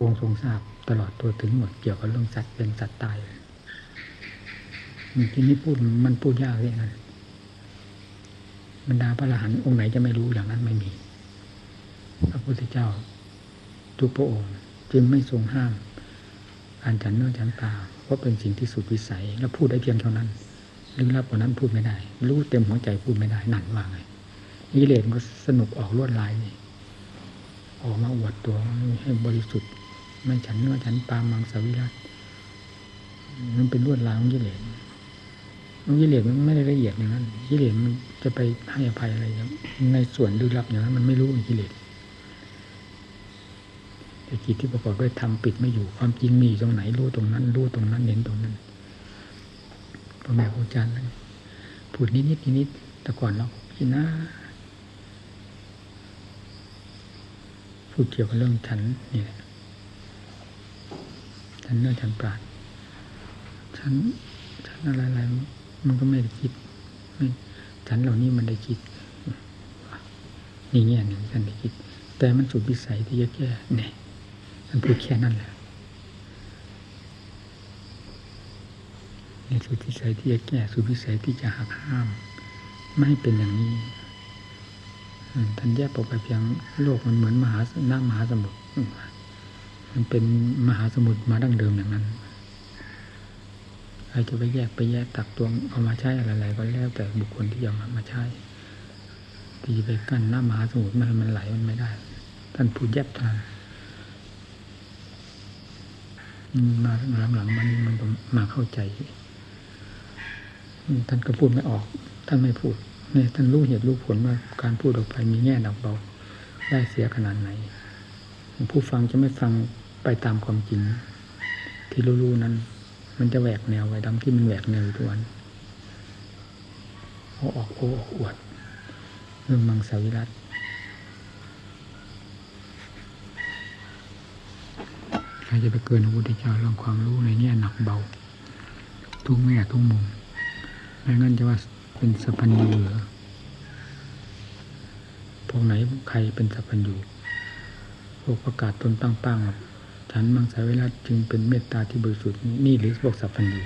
องค์ทรงทราบตลอดตัวถึงหมดเกี่ยวกับเรื่องสัตว์เป็นสัตว์ตายทีนี้พูดมันพูดยากเลยนะบรรดาพระอรหันต์องค์ไหนจะไม่รู้อย่างนั้นไม่มี พระพุทธเจ้าทุกพระองค์จึงไม่ทรงห้ามการฉันเนื้อฉันตาเพราะเป็นสิ่งที่สุดวิสัย แล้วพูดได้เพียงเท่านั้นลึกลับกว่านั้นพูดไม่ได้ รู้เต็มหัวใจพูดไม่ได้นั่นว่าไงนิเลนก็สนุกออกลวดลายนี่ออกมาอวดตัวให้บริสุทธิ์ ไม่ฉันเนื้อฉันปามังสวิรัตมันเป็นลวดลายของกิเลสมันกิเลสมันไม่ได้ละเอียดอย่างนั้นกิเลสมันจะไปให้อภัยอะไรในส่วนลึกลับอย่างนั้นมันไม่รู้กิเลสแต่จิตที่ประกอบด้วยธรรมปิดไม่อยู่ความจริงมีตรงไหนรู้ตรงนั้น รู้ตรงนั้นเห็นตรงนั้นพ่อแม่ครูอาจารย์พูดนิดนิดนิดแต่ก่อนเราคิดนะพูดเกี่ยวกับเรื่องฉันนี่แหละ ฉันเนื้อฉันปราดฉันฉันอะไรอะไรมันก็ไม่ได้คิดฉันเหล่านี้มันได้คิดนี่เงี้ยหนึ่งฉันได้คิด แต่มันสุดวิสัยที่จะแก้เนี่ยมันพูดแค่นั้นแหละในสุดวิสัยที่จะแก้สุดวิสัยที่จะหักห้าม ไม่ให้เป็นอย่างนี้ท่านแยกออกไปเพียงโลกมันเหมือนมหาน้ำมหาสมุทร มันเป็นมหาสมุทรมาดั้งเดิมอย่างนั้นใครจะไปแยกไปแยกตักตวงเอามาใช้อะไรๆก็แล้วแต่บุคคลที่จะมามาใช้ที่ไปกั้นหน้ำมหาสมุทรมันมันไหลมันไม่ได้ ท่านพูดแยบทานมาหลังๆมันมันมาเข้าใจ ท่านก็พูดไม่ออก ท่านไม่พูดเนี่ยท่านรู้เหตุรู้ผลว่าการพูดออกไปมีแง่หนักเบาได้เสียขนาดไหน ผู้ฟังจะไม่ฟัง ไปตามความจริง ที่รู้ๆนั้น มันจะแหวกแนวไว้ดังที่มันแหวกแนวทุกวันโอ้ออกโอ้ออกอวดเรื่องมังสวิรัตใครจะไปเกินพระพุทธเจ้าเรื่องความรู้ในแง่หนักเบา ทุกแง่ทุกมุมไม่งั้นจะว่าเป็นสัพพัญญูเหรอพวกไหนใครเป็นสัพพัญญูพวกประกาศตนตั้งปัง ฉันมังสวิรัตจึงเป็นเมตตาที่บริสุทธิ์นี่หรือพวกสัพพัญญู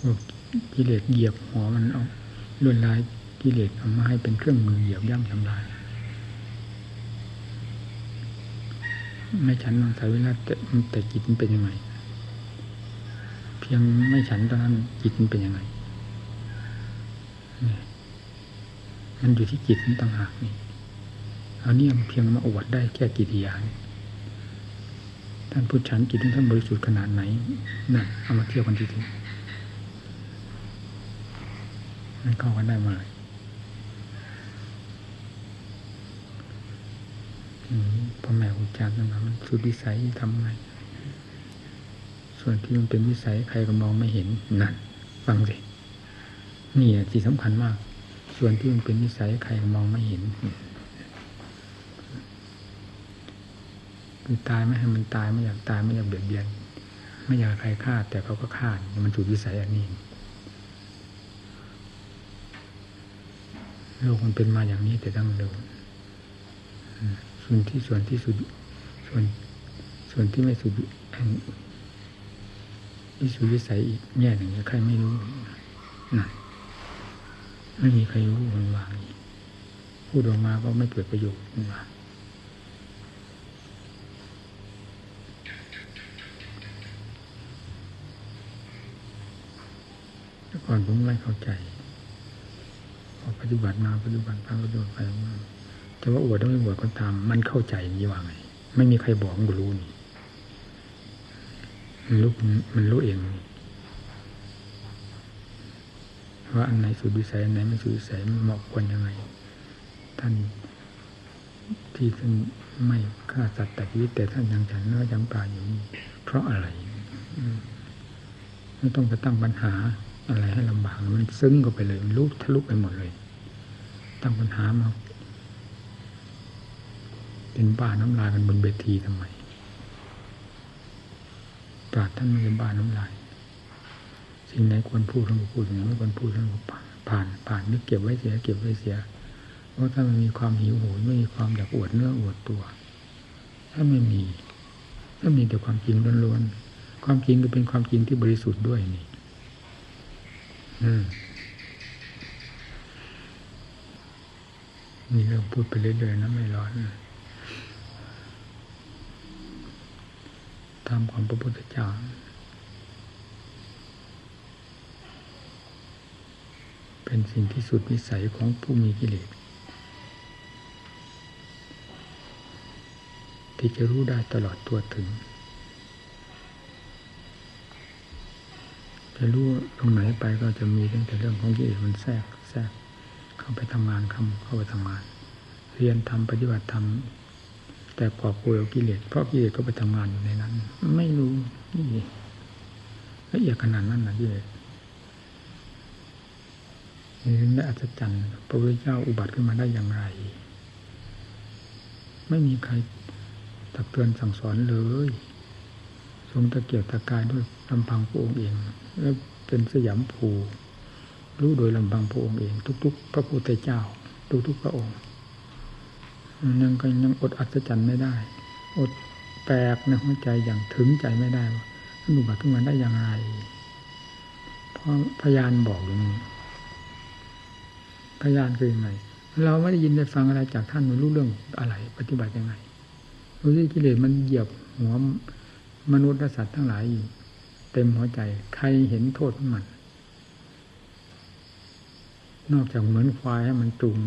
พวกกิเลสเหยียบหัวมันเอาล้วนลายกิเลสเอามาให้เป็นเครื่องมือเหยียบย่ำทำลาย ไม่ฉันมังสวิรัตแต่แต่จิตมันเป็นยังไง เพียงไม่ฉันตอนนั้นจิตมันเป็นยังไงมันอยู่ที่จิตมันต่างหากนี่ อาเนี่ยเพียงมาอวดได้แค่กิริยาท่านพูดฉันจิตท่านบริสุทธิ์ขนาดไหนนั่นเอามาเทียบกันทีทีมันเข้ากันได้มาเลยพ่อแม่ครูอาจารย์นั่นมันสุดวิสัยทำไง ส่วนที่มันเป็นวิสัยใครก็มองไม่เห็นนั่นฟังสินี่ที่สำคัญมาก ส่วนที่มันเป็นวิสัยใครก็มองไม่เห็น คือตายไม่ให้มันตายไม่อยากตายไม่อยากเบียดเบียน ไม่อยากใครฆ่าแต่เขาก็ฆ่ามันจุดวิสัยอันนี้โลกมันเป็นมาอย่างนี้แต่ตั้งเดิมส่วนที่ส่วนที่สุด ส่วนส่วนที่ไม่สุดวิสุวิสัยอีกแง่หนึ่งใครไม่รู้นั่นไม่มีใครรู้มันวางพูดออกมาก็ไม่เกิดประโยชน์มันวาง ก่อนผมไม่เข้าใจพอปฏิบัติมาปฏิบัติไปปฏิบัติไปแต่ว่าอวดต้องไม่อวดก็ตาม มันเข้าใจนี่ว่าไง ไม่มีใครบอกมันก็รู้นี่มันรู้มันรู้เองว่าอันไหนสุดวิสัยอันไหนไม่สุดวิสัยเหมาะควรยังไง ท่านที่ท่านไม่ฆ่าสัตว์แต่ชีวิตแต่ท่านยังฉันเนื้อยังปลาอยู่นี่เพราะอะไร ไม่ต้องไปตั้งปัญหา อะไรให้ลำบากมันซึ้งก็ไปเลยลุกทะลุไปหมดเลยตั้งปัญหามาเป็นบ้าน้ำลายกันบนเวทีทำไมปราดท่านไม่ได้บ้าน้ำลายสิ่งไหนควรพูดท่านก็พูดอย่างนี้ไม่ควรพูดท่านก็ผ่านผ่านนึกเก็บไว้เสียเก็บไว้เสียเพราะถ้ามันมีความหิวโหยไม่มีความอยากอวดเนื้ออวดตัว ถ้าไม่มี ถ้ามีแต่ความจริงล้วนๆความจริงก็เป็นความจริงที่บริสุทธิ์ด้วยนี่ นี่เรื่องพูดไปเรื่อยๆนะไม่ร้อนทำของพระพุทธเจ้าเป็นสิ่งที่สุดวิสัยของผู้มีกิเลสที่จะรู้ได้ตลอดตัวถึง จะรู้ตรงไหนไปก็จะมีตั้งแต่เรื่องของกิเลสมันแทรกแทรกเข้าไปทำงานคำเข้าไปทำงาน เรียนทำปฏิบัติทำแต่กอบกลัวกิเลสเพราะกิเลสก็ไปทำงานอยู่ในนั้น ไม่รู้นี่ละเอียดขนาดนั้นนะกิเลสนี่ไม่อัศจรรย์พระพุทธเจ้าอุบัติขึ้นมาได้อย่างไร ไม่มีใครตักเตือนสั่งสอนเลย ทรงตะเกียบตะกายด้วยลำพังพระองค์เองแล้วเป็นสยามภูรู้โดยลำพังพระองค์เอง ทุก ๆ พระพุทธเจ้า ทุกๆพระองค์ยังก็ยังอดอัศจรรย์ไม่ได้ อดแปลกในหัวใจอย่างถึงใจไม่ได้ว่าท่านอุบัติขึ้นมาได้อย่างไรเพราะพยานบอกอย่างนี้พยานคือยังไง เราไม่ได้ยินได้ฟังอะไรจากท่านไม่รู้เรื่องอะไร ปฏิบัติยังไงรู้ที่กิเลสมันเหยียบหัว มนุษย์และสัตว์ทั้งหลายเต็มหัวใจ ใครเห็นโทษมัน นอกจากเหมือนควายให้มันจูง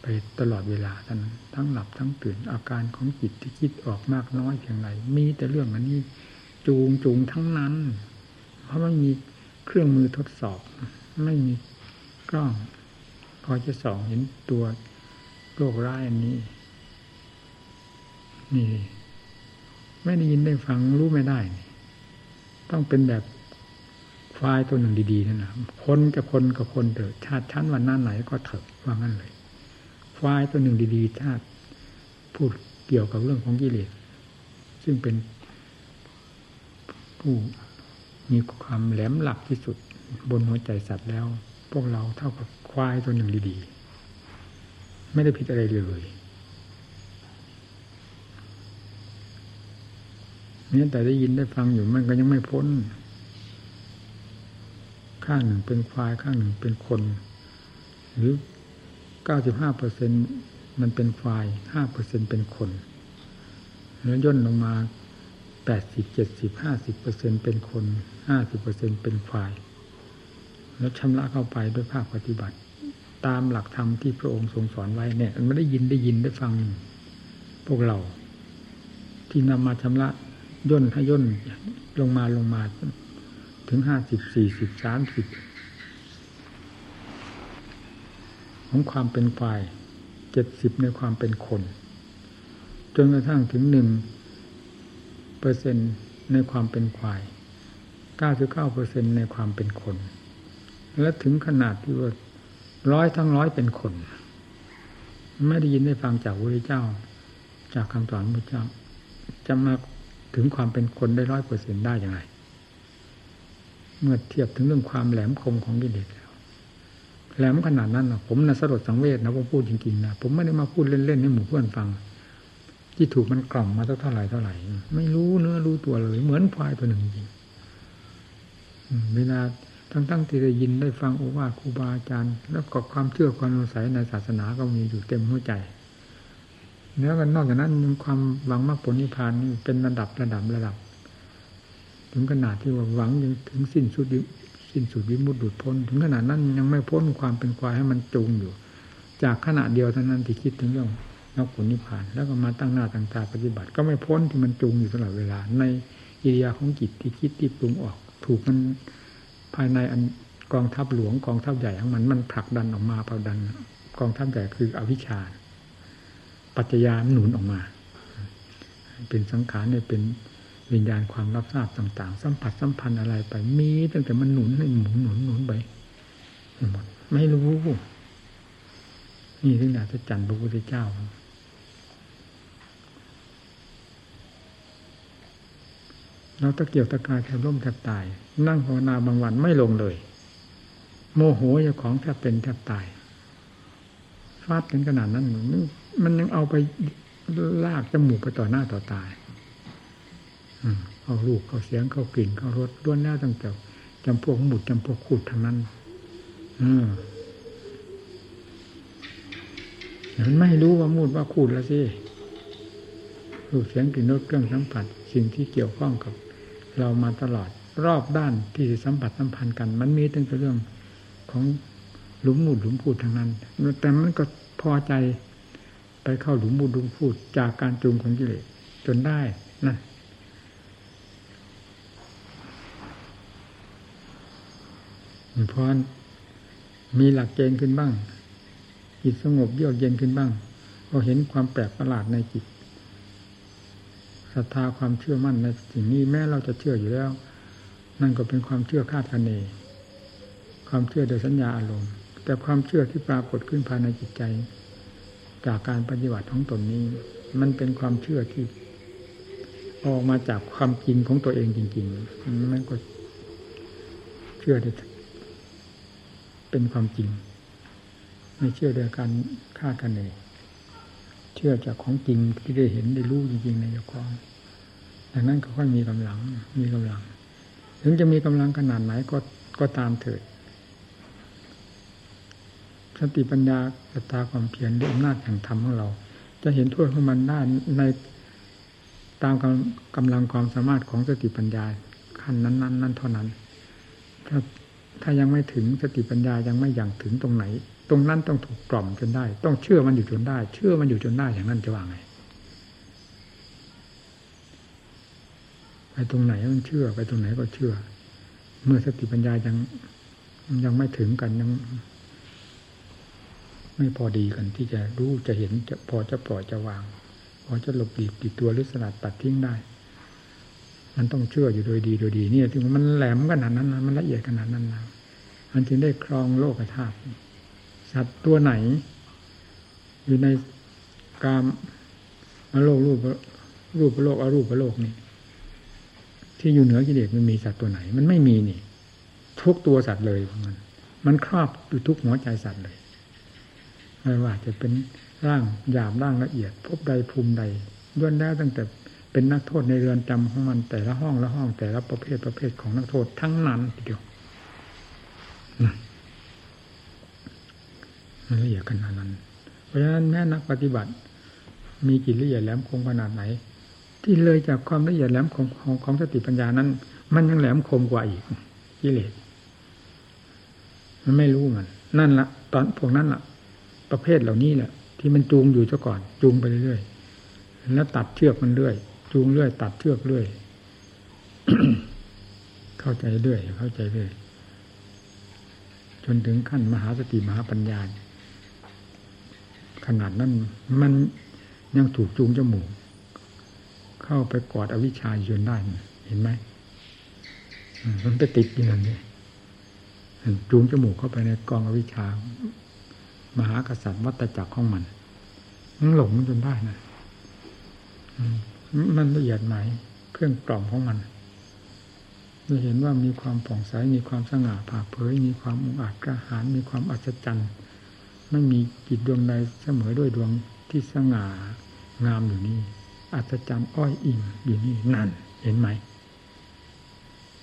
ไปตลอดเวลาท่านทั้งหลับทั้งตื่นอาการของจิตที่คิดออกมากน้อยเพียงไรมีแต่เรื่องอันนี้จูงจูงทั้งนั้น เพราะมันมีเครื่องมือทดสอบ ไม่มีกล้องพอจะส่องเห็นตัวโรคร้ายอันนี้ นี่ ไม่ได้ยินได้ฟังรู้ไม่ได้ ต้องเป็นแบบควายตัวหนึ่งดีๆนั่นแหละคนจะคนกับคนเถอะชาติชั้นวันหน้าไหนก็เถอะว่างั้นเลย ควายตัวหนึ่งดีๆชาติพูดเกี่ยวกับเรื่องของกิเลสซึ่งเป็นผู้มีความแหลมหลักที่สุดบนหัวใจสัตว์แล้ว พวกเราเท่ากับควายตัวหนึ่งดีๆ ไม่ได้ผิดอะไรเลย นี่แต่ได้ยินได้ฟังอยู่มันก็ยังไม่พ้น ข้างหนึ่งเป็นควายข้างหนึ่งเป็นคน หรือเก้าสิบห้าเปอร์เซ็นมันเป็นควายห้าเปอร์เซ็นเป็นคนแล้วย่นลงมาแปดสิบเจ็ดสิบห้าสิบเปอร์เซ็นเป็นคนห้าสิบเปอร์เซ็นเป็นควาย แล้วชำระเข้าไปด้วยภาคปฏิบัติ ตามหลักธรรมที่พระองค์ทรงสอนไว้เนี่ย มันไม่ได้ยินได้ยินได้ฟังพวกเรา ที่นำมาชำระ ย่นให้ย่นลงมาลงมา ถึงห้าสิบสี่สิบสามสิบของความเป็นฝ่ายเจ็ดสิบในความเป็นคน จนกระทั่งถึงหนึ่งเปอร์เซ็นในความเป็นควายเก้าสิบเก้าเปอร์เซ็นในความเป็นคน และถึงขนาดที่ว่าร้อยทั้งร้อยเป็นคน ไม่ได้ยินได้ฟังจากพระเจ้า จากคำสอนพระเจ้าจะมา ถึงความเป็นคนได้ร้อยเปอร์เซ็นได้อย่างไร เมื่อเทียบถึงเรื่องความแหลมคมของกิเลสแล้วแหลมขนาดนั้นนะผมนะสลดสังเวชนะผมพูดจริงๆนะผมไม่ได้มาพูดเล่นๆให้หมู่เพื่อนฟัง ที่ถูกมันกล่อมมาเท่าไหร่เท่าไหร่ ไม่รู้เนื้อรู้ตัวเลย เหมือนควายตัวหนึ่งจริงเวลาทั้งๆที่ได้ยินได้ฟังโอวาทครูบาอาจารย์ แล้วก็ความเชื่อความสงสัยในศาสนาก็มีอยู่เต็มหัวใจ เนื้อกันนอกจากนั้นความหวังมรรคผลนิพพานนี่เป็นระดับระดับระดับ ถึงขนาดที่ว่าหวังถึงสิ้นสุดสิ้นสุดวิมุตติดุดพ้น ถึงขนาดนั้นยังไม่พ้นความเป็นควายให้มันจูงอยู่ จากขณะเดียวเท่านั้นที่คิดถึงเรื่องมรรคผลนิพพาน แล้วก็มาตั้งหน้าตั้งตาปฏิบัติ ก็ไม่พ้นที่มันจูงอยู่ตลอดเวลา ในอิริยาของจิตที่คิดที่ปรุงออก ถูกมันภายในอันกองทัพหลวงกองทัพใหญ่ของมันมันผลักดันออกมาผลักดัน กองทัพใหญ่คืออวิชชา ปัจจยาหนุนออกมา เป็นสังขารเนี่ยเป็นวิญญาณความรับทราบต่าง ๆ สัมผัสสัมพันธ์อะไรไป มีตั้งแต่มันหนุนให้หมุนหนุนหนุนไปหมดไม่รู้นี่ถึงอาจจะจันพระพุทธเจ้าเราตะเกียวตะกายแทบร่มแทบตาย นั่งภาวนาบางวันไม่ลงเลย โมโหเจ้าของแทบเป็นแทบตาย ฟาดกันขนาดนั้นมันมันยังเอาไปลากจมูกไปต่อหน้าต่อตาอืมเอาลูกเขาเสียงเขากลิ่นเขารสล้วนแล้วตั้งแต่จำพวกหมุดจำพวกขูดทั้งนั้นอืมมันไม่รู้ว่ามูดว่าขูดแล้วสิรูปเสียงกลิ่นรสเครื่องสัมผัส สิ่งที่เกี่ยวข้องกับ เรามาตลอดรอบด้านที่สัมผัสสัมพันธ์กัน มันมีตั้งแต่เรื่องของ หลุมมุดหลุมพูดทั้งนั้น แต่มันก็พอใจไปเข้าหลุมมุดหลุมพูดจากการจูงของกิเลสจนได้นะพอมีหลักเกณฑ์ขึ้นบ้าง จิตสงบเยือกเย็นขึ้นบ้างก็เห็นความแปลกประหลาดในจิตศรัทธาความเชื่อมั่นในสิ่งนี้แม้เราจะเชื่ออยู่แล้ว นั่นก็เป็นความเชื่อคาดคะเน ความเชื่อโดยสัญญาอารมณ์ แต่ความเชื่อที่ปรากฏขึ้นภายในจิตใจ จากการปฏิบัติของตนนี้ มันเป็นความเชื่อที่ ออกมาจากความจริงของตัวเองจริงๆมันก็เชื่อได้เป็นความจริง ไม่เชื่อโดยการคาดคะเนเชื่อจากของจริงที่ได้เห็นได้รู้จริงๆในเจ้าของดังนั้นก็ค่อยมีกำลังมีกำลัง ถึงจะมีกำลังขนาดไหนก็ก็ตามเถิด สติปัญญาสตาความเพียรด้วยอำนาจแห่งธรรมของเรา จะเห็นโทษของมันได้ในตามกำลังความสามารถของสติปัญญาขั้นนั้นนั้นนั้นเท่านั้น ถ้าถ้ายังไม่ถึงสติปัญญายังไม่อย่างถึงตรงไหน ตรงนั้นต้องถูกกล่อมจนได้ ต้องเชื่อมันอยู่จนได้ เชื่อมันอยู่จนได้อย่างนั้นจะว่าไงไปตรงไหนมันเชื่อ ไปตรงไหนก็เชื่อ เมื่อสติปัญญายังยังไม่ถึงกันยัง ไม่พอดีกันที่จะรู้จะเห็นจะพอจะปล่อยจะวาง พอจะหลบหลีกติดตัวหรือสลัดตัดทิ้งได้ มันต้องเชื่ออยู่โดยดีโดยดีเนี่ยถึงมันแหลมขนาดนั้นมันละเอียดขนาดนั้นนะมันจึงได้ครองโลกธาตุสัตว์ตัวไหน อยู่ในกามอโลกรูปรูปโลกอรูปโลกนี่ที่อยู่เหนือกิเลสมันมีสัตว์ตัวไหน มันไม่มีนี่ ทุกตัวสัตว์เลยมันมันครอบอยู่ทุกหัวใจสัตว์เลย ไม่ว่าจะเป็นร่างหยาบร่างละเอียด พบใดภูมิใดย้อนแล้ตั้งแต่เป็นนักโทษในเรือนจำของมันแต่ละห้องละห้องแต่ละประเภทประเภทของนักโทษทั้งนั้นทีเดียวมันละเอียดขนาดนั้น เพราะฉะนั้นแม้นักปฏิบัติ มีจิตละเอียดแหลมคมขนาดไหน ที่เลยจากความละเอียดแหลมคมของของสติปัญญานั้น มันยังแหลมคมกว่าอีกกิเลสมันไม่รู้มัน นั่นละตอนพวกนั้นละ ประเภทเหล่านี้แหละที่มันจูงอยู่ซะก่อน จูงไปเรื่อยๆแล้วตัดเชือกมันเรื่อย จูงเรื่อย ตัดเชือกเรื่อย เข้าใจเรื่อย เข้าใจเรื่อย จนถึงขั้นมหาสติมหาปัญญาขนาดนั้นมันยังถูกจูงจมูก เข้าไปกอดอวิชชาจนได้เห็นไหมมันไปติดอยู่นั่นนี่จูงจมูกเข้าไปในกองอวิชชา มหากษัตริย์วัตจักรของมันมันหลงจนได้นะมันละเอียดไหมเครื่องกล่อมของมันเราเห็นว่ามีความผ่องใสมีความสง่าผ่าเผย มีความอุอาจกระหารมีความอัศจรรย์ไม่มีจิตดวงใดเสมอด้วยดวงที่สง่างามอยู่นี่อัศจรรย์อ้อยอิ่มอยู่นี่นั่น เห็นไหม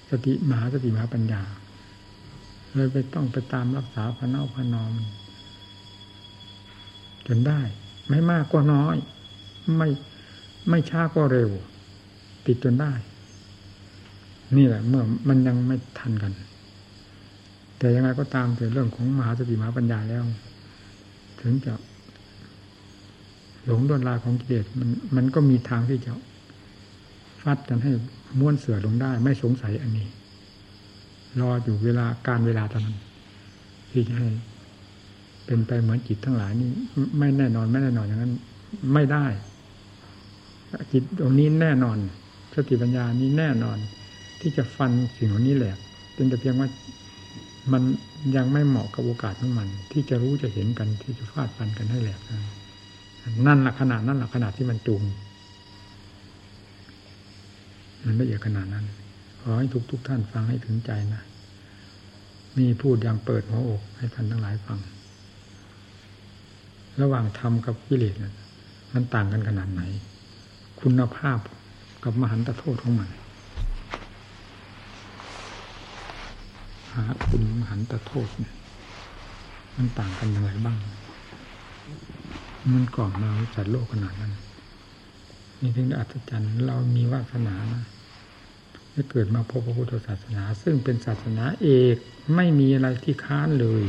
สติมหาสติมหาปัญญาเลยไปต้องไปตามรักษาพระเน่าพระนอม จนได้ ไม่มากก็น้อย ไม่ไม่ช้าก็เร็ว ติดจนได้ นี่แหละ เมื่อมันยังไม่ทันกัน แต่ยังไงก็ตามแต่เรื่องของมหาสติมหาปัญญาแล้ว ถึงจะหลงดวนลายของกิเลสมันมันก็มีทางที่จะฟัดกันให้ม้วนเสือลงได้ ไม่สงสัยอันนี้ รออยู่เวลาการเวลาเท่านั้นที่จะให้ เป็นไปเหมือนจิตทั้งหลายนี่ไม่แน่นอนไม่แน่นอนอย่างนั้น ไม่ได้จิตตรงนี้แน่นอนสติปัญญานี้แน่นอน ที่จะฟันสิ่งเหล่านี้แหลกเป็นแต่เพียงว่ามันยังไม่เหมาะกับโอกาสของมัน ที่จะรู้จะเห็นกันที่จะฟาดฟันกันให้แหลกนั่นแหละขนาดนั่นแหละขนาดที่มันจูงมันละเอียดขนาดนั้นขอให้ทุกทุกท่านฟังให้ถึงใจนะ มีพูดอย่างเปิดหัวอกให้ท่านทั้งหลายฟัง ระหว่างธรรมกับกิเลสมันต่างกันขนาดไหน คุณภาพกับมหันตโทษของมันหาคุณมหันตโทษนี่มันต่างกันยังไงบ้าง มันก่อนมาจัดโลกขนาดนั้นนี่ถึงอัศจรรย์เรามีวาสนานะได้เกิดมาพบพระพุทธศาสนา ซึ่งเป็นศาสนาเอกไม่มีอะไรที่ค้านเลย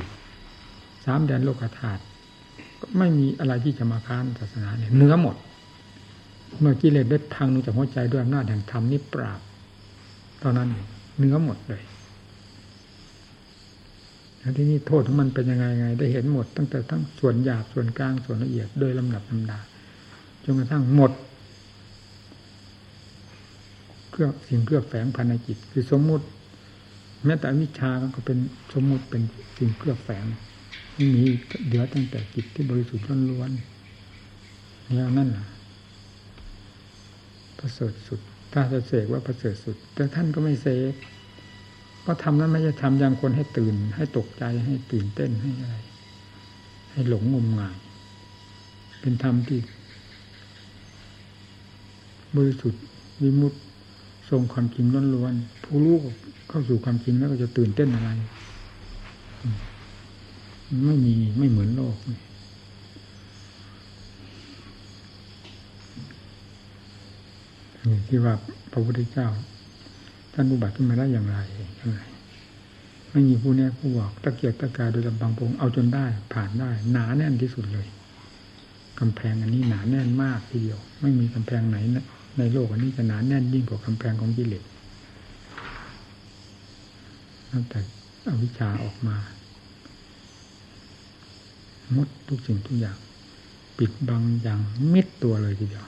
สามแดนโลกธาตุ ไม่มีอะไรที่จะมาค้านศาสนาเนี่ยเนื้อหมด เมื่อกิเลสได้ทางนูจากหัวใจด้วยอำนาจแห่งธรรมนี่ปราบตอนนั้นเนื้อหมดเลยแล้วที่นี่โทษของมันเป็นยังไงไง ได้เห็นหมดตั้งแต่ทั้งส่วนหยาบส่วนกลางส่วนละเอียดโดยลำดับลำดาจนกระทั่งหมดเครื่องสิ่งเครื่องแฝงภายในจิต คือสมมุติ แม้แต่วิชาก็เป็นสมมุติเป็นสิ่งเครื่องแฝง มีเดือตั้งแต่จิตที่บริสุทธิ์ล้วนๆเนี่ยนั่นแหละประเสริฐสุด ถ้าจะเสกว่าประเสริฐสุด แต่ท่านก็ไม่เสกก็ทำนั้นไม่ใช่ทำอย่างคนให้ตื่น ให้ตกใจให้ตื่นเต้นให้อะไร ให้หลงงมงาย เป็นธรรมที่บริสุทธิ์วิมุตติทรงความจริงล้วนๆผู้รู้เข้าสู่ความจริงแล้วก็จะตื่นเต้นอะไร ไม่มีไม่เหมือนโลกนี่ที่ว่าพระพุทธเจ้า ท่านอุบัติขึ้นมาได้อย่างไรอย่างไรไม่มีผู้แน่ผู้บอกตะเกียกตะกายโดยลำบังพงเอาจนได้ ผ่านได้ หนาแน่นที่สุดเลยกำแพงอันนี้หนาแน่นมากทีเดียว ไม่มีกำแพงไหนในโลกอันนี้จะหนาแน่นยิ่งกว่ากำแพงของกิเลสตั้งแต่อวิชชาออกมา มดทุกสิ่งทุกอย่าง ปิดบังอย่างมิดตัวเลยทีเดียว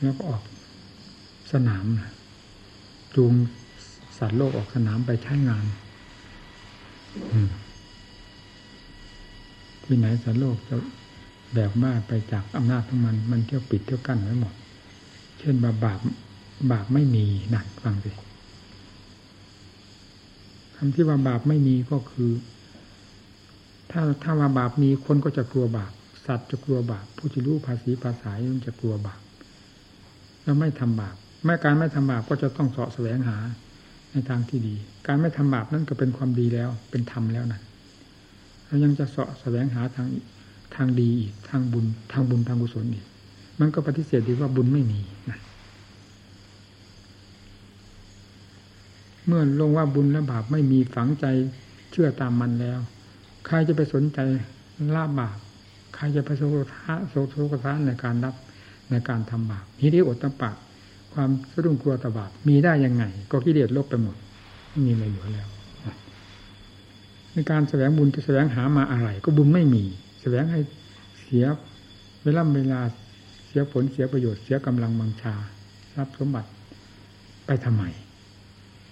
แล้วก็ออกสนามจูงสัตว์โลกออกสนามไปใช้งานที่ไหนสัตว์โลกจะแบบบ้าไปจากอำนาจของมัน มันเที่ยวปิดเที่ยวกั้นไว้หมด เช่นบาบาปบาปไม่มีนักฟังสิคำที่ว่าบาปไม่มีก็คือ ถ้าถ้าว่าบาปมีคนก็จะกลัวบาปสัตว์จะกลัวบาปผู้ที่รู้ภาษีภาษามันจะกลัวบาปแล้วไม่ทำบาปแม้การไม่ทำบาปก็จะต้องเสาะแสวงหาในทางที่ดี การไม่ทำบาปนั่นก็เป็นความดีแล้ว เป็นธรรมแล้วนั่นแล้วยังจะเสาะแสวงหาทางทางดีอีกทางบุญทางบุญทางกุศลอีก มันก็ปฏิเสธดีว่าบุญไม่มีนะเมื่อลงว่าบุญและบาปไม่มีฝังใจเชื่อตามมันแล้ว ใครจะไปสนใจลาบบาปใครจะไปโศกทาโศกโศกทานในการรับในการทำบาปฮิริโอตปะ ความสะดุ้งกลัวตบาปมีได้ยังไง ก็กิเลสลบไปหมดไม่มีอะไรเหลือแล้วในการแสวงบุญจะแสวงหามาอะไร ก็บุญไม่มี แสวงให้เสียเวลาเวลาเสียผลเสียประโยชน์เสียกำลังบังชารับสมบัติไปทำไม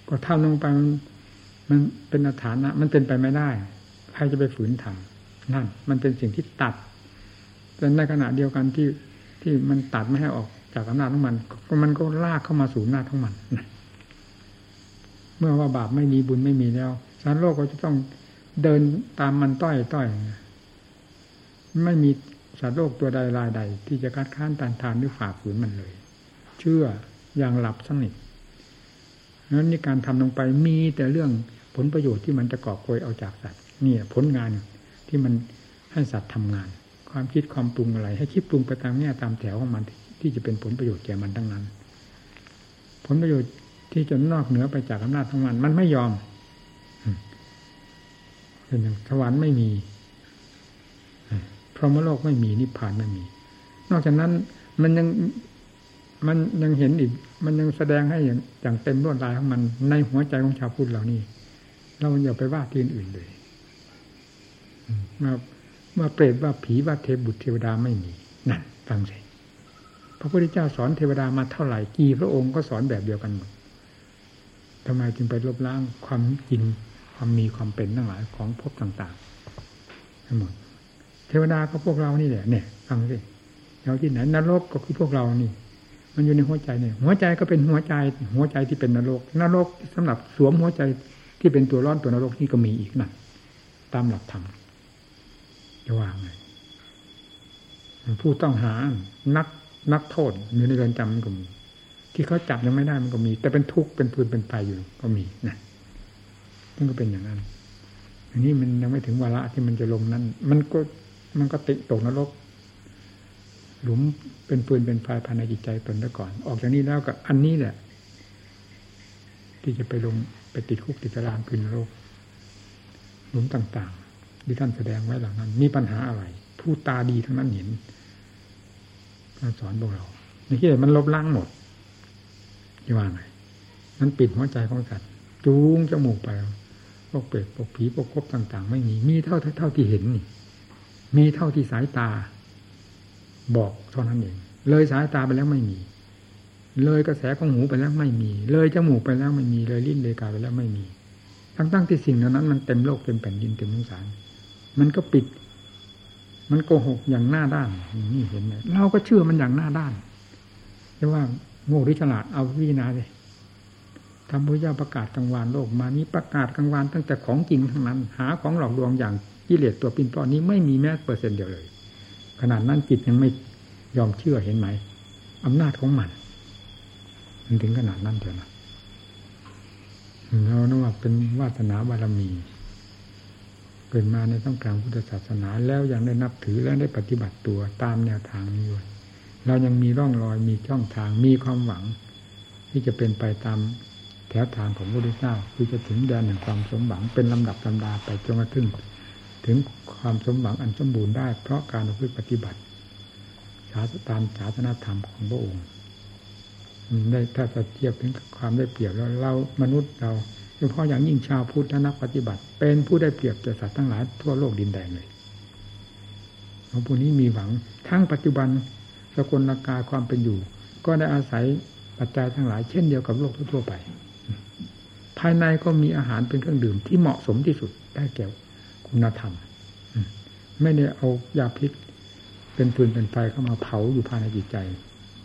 ก็ทำลงไปมันเป็นอาถานะ มันเป็นไปไม่ได้ ใครจะไปฝืนทำนั่น มันเป็นสิ่งที่ตัดแต่ในขณะเดียวกันที่ที่มันตัดไม่ให้ออกจากอำนาจของมัน มันก็ลากเข้ามาสู่หน้าของมันเมื่อว่าบาปไม่มีบุญไม่มีแล้วสารโลกก็จะต้องเดินตามมันต้อยต้อยไม่มีสัตว์โลกตัวใดรายใด ที่จะคัดค้านตานทานหรือฝ่าฝืนมันเลย เชื่ออย่างหลับสนิทนั้นในการทำลงไปมีแต่เรื่องผลประโยชน์ที่มันจะกอบโกยเอาจากสัตว์ นี่ผลงานที่มันให้สัตว์ทำงาน ความคิดความปรุงอะไร ให้คิดปรุงไปตามแง่ตามแถวของมันที่จะเป็นผลประโยชน์แก่มันทั้งนั้น ผลประโยชน์ที่จะนอกเหนือไปจากอำนาจของมัน มันไม่ยอมเป็นอย่างสวรรค์ไม่มีพรหมโลกไม่มีนิพพานไม่มี นอกจากนั้นมันยังมันยังเห็นอีก มันยังแสดงให้อย่างอย่างเต็มรวดลายของมันในหัวใจของชาวพุทธเหล่านี้ เราอย่าไปว่าที่อื่นเลย มาเมื่อเปรตว่าผีว่าเทพบุตรเทวดาไม่มีนั่นฟังสิพระพุทธเจ้าสอนเทวดามาเท่าไหร่กี่พระองค์ก็สอนแบบเดียวกันหมดทำไมจึงไปลบล้างความจริงความมีความเป็นทั้งหลายของภพต่างๆทั้งหมดเทวดาก็พวกเรานี่แหละเนี่ยฟังสิเราที่ไหนนรกก็คือพวกเรานี่ มันอยู่ในหัวใจเนี่ย หัวใจก็เป็นหัวใจ หัวใจที่เป็นนรก นรกสำหรับสวมหัวใจที่เป็นตัวร้อนตัวนรกนี่ก็มีอีกนะตามหลักธรรม จะวางไงผู้ต้องหานักนักโทษอยู่ในเรือนจำมันก็มี ที่เขาจับยังไม่ได้มันก็มี แต่เป็นทุกข์เป็นปืนเป็นไฟอยู่ก็มีนะนั่นก็เป็นอย่างนั้น อันนี้มันยังไม่ถึงวาระที่มันจะลงนั้น มันก็มันก็ติตกนรก หลุมเป็นปืนเป็นไฟภายในจิตใจตนแล้วก่อน ออกจากนี้แล้วก็อันนี้แหละ ที่จะไปลงไปติดคุกติดตารางคืนนรกหลุมต่าง ๆ ที่ท่านแสดงไว้หลังนั้น มีปัญหาอะไร ผู้ตาดีทั้งนั้นเห็นการสอนพวกเราในที่ไหนมันลบล้างหมดจะว่าไงมันปิดหัวใจของสัตว์จูงจมูกไปพวกเปรตพวกผีพวกกบต่าง ๆ ไม่มีมีเท่าเท่าที่เห็นนี่ มีเท่าที่สายตา บอกเท่านั้นเองเลยสายตาไปแล้วไม่มี เลยกระแสของหูไปแล้วไม่มี เลยจมูกไปแล้วไม่มีเลยลิ้นเลยกายไปแล้วไม่มี ทั้งๆที่สิ่งเหล่านั้นมันเต็มโลกเต็มแผ่นดินเต็มสงสาร มันก็ปิด มันโกหกอย่างหน้าด้านนี่เห็นไหมเราก็เชื่อมันอย่างหน้าด้านจะว่าโง่หรือฉลาดเอาวินาเลยทำพระเจ้าประกาศกลางวานโลกมานี้ประกาศกลางวานตั้งแต่ของจริงทั้งนั้น หาของหลอกลวงอย่างกิเลสตัวปินปอนนี้ไม่มีแม้เปอร์เซ็นต์เดียวเลย ขนาดนั้นจิตยังไม่ยอมเชื่อเห็นไหมอำนาจของมันมันถึงขนาดนั้นเถอะนะเรานึกว่าเป็นวาสนาบารมี เกิดมาในต้องการพุทธศาสนาแล้วยังได้นับถือและได้ปฏิบัติตัวตามแนวทางนี้ด้วยเรายังมีร่องรอยมีช่องทางมีความหวัง ที่จะเป็นไปตามแถวทางของพระพุทธเจ้าคือจะถึงแดนแห่งความสมหวังเป็นลำดับลำดาไปจนกระทั่งถึงความสมหวังอันสมบูรณ์ได้ เพราะการปฏิบัติศาสตามศาสนาธรรมของพระองค์ได้ถ้าจะเทียบถึงความได้เปรียบแล้วเรามนุษย์เรา เฉพาะอย่างยิ่งชาวพุทธนักปฏิบัติ เป็นผู้ได้เปรียบจากสัตว์ทั้งหลายทั่วโลกดินแดนเลยเพราะผู้นี้มีหวัง ทั้งปัจจุบันสกลนากาความเป็นอยู่ ก็ได้อาศัยปัจจัยทั้งหลายเช่นเดียวกับโลกทั่วไป ภายในก็มีอาหารเป็นเครื่องดื่มที่เหมาะสมที่สุดได้แก่คุณธรรม ไม่ได้เอายาพิษเป็นปืนเป็นไฟเข้ามาเผาอยู่ภายในจิตใจ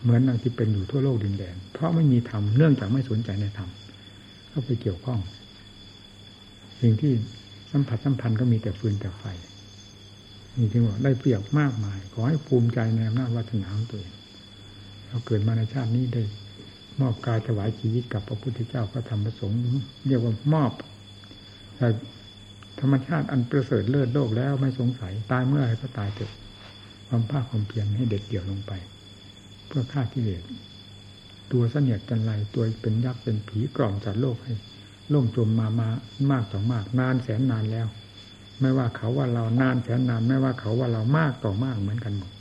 เหมือนดังที่เป็นอยู่ทั่วโลกดินแดน เพราะไม่มีธรรมเนื่องจากไม่สนใจในธรรม เข้าไปเกี่ยวข้อง สิ่งที่สัมผัสสัมพันธ์ก็มีแต่ฟืนแต่ไฟนี่จึงบอกได้เปรียบมากมาย ขอให้ภูมิใจในอำนาจวัฒนาของตัวเองเราเกิดมาในชาตินี้ได้มอบกายถวายชีวิตกับพระพุทธเจ้าพระธรรมพระสงฆ์เรียกว่ามอบแต่ธรรมชาติอันประเสริฐเลิศโลกแล้วไม่สงสัยตายเมื่อไรก็ตายเถอะความภาคความเพียรให้เด็ดเดี่ยวลงไป เพื่อฆ่ากิเลส ตัวเสนียดจันไรตัวเป็นยักษ์เป็นผีกล่อมจัดโลกให้ล่มจมมามามากต่อมากนานแสนนานแล้ว ไม่ว่าเขาว่าเรานานแสนนาน ไม่ว่าเขาว่าเรามากต่อมากเหมือนกันหมด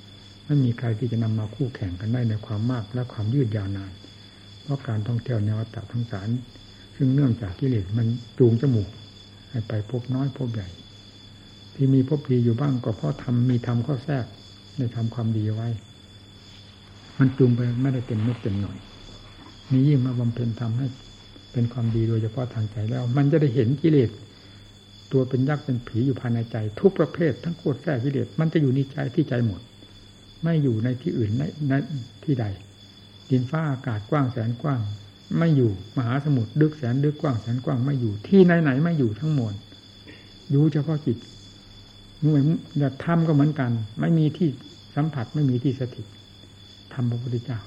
ไม่มีใครที่จะนำมาคู่แข่งกันได้ในความมากและความยืดยาวนาน เพราะการท่องเที่ยวในวัฏทั้งสารซึ่งเนื่องจากกิเลสมันจูงจมูกให้ไปพบน้อยพบใหญ่ ที่มีพบดีอยู่บ้างก็เพราะทำมีทำข้อแทรกในทำความดีไว้ มันจูงไปไม่ได้เต็มเม็ดเต็มหน่อย นี่ยิ่งมาบำเพ็ญทำให้ เป็นความดีโดยเฉพาะทางใจแล้ว มันจะได้เห็นกิเลสตัวเป็นยักษ์เป็นผีอยู่ภายในใจ ทุกประเภท ทั้งโคตรแท้กิเลสมันจะอยู่ในใจที่ใจหมด ไม่อยู่ในที่อื่นในในที่ใด ดินฟ้าอากาศกว้างแสนกว้าง ไม่อยู่มหาสมุทรดึกแสนดึกกว้างแสนกว้างไม่อยู่ที่ไหนไหนไม่อยู่ทั้งหมดอยู่เฉพาะจิตหน่วยอย่าทำก็เหมือนกัน ไม่มีที่สัมผัสไม่มีที่สถิตทำพระพุทธเจ้า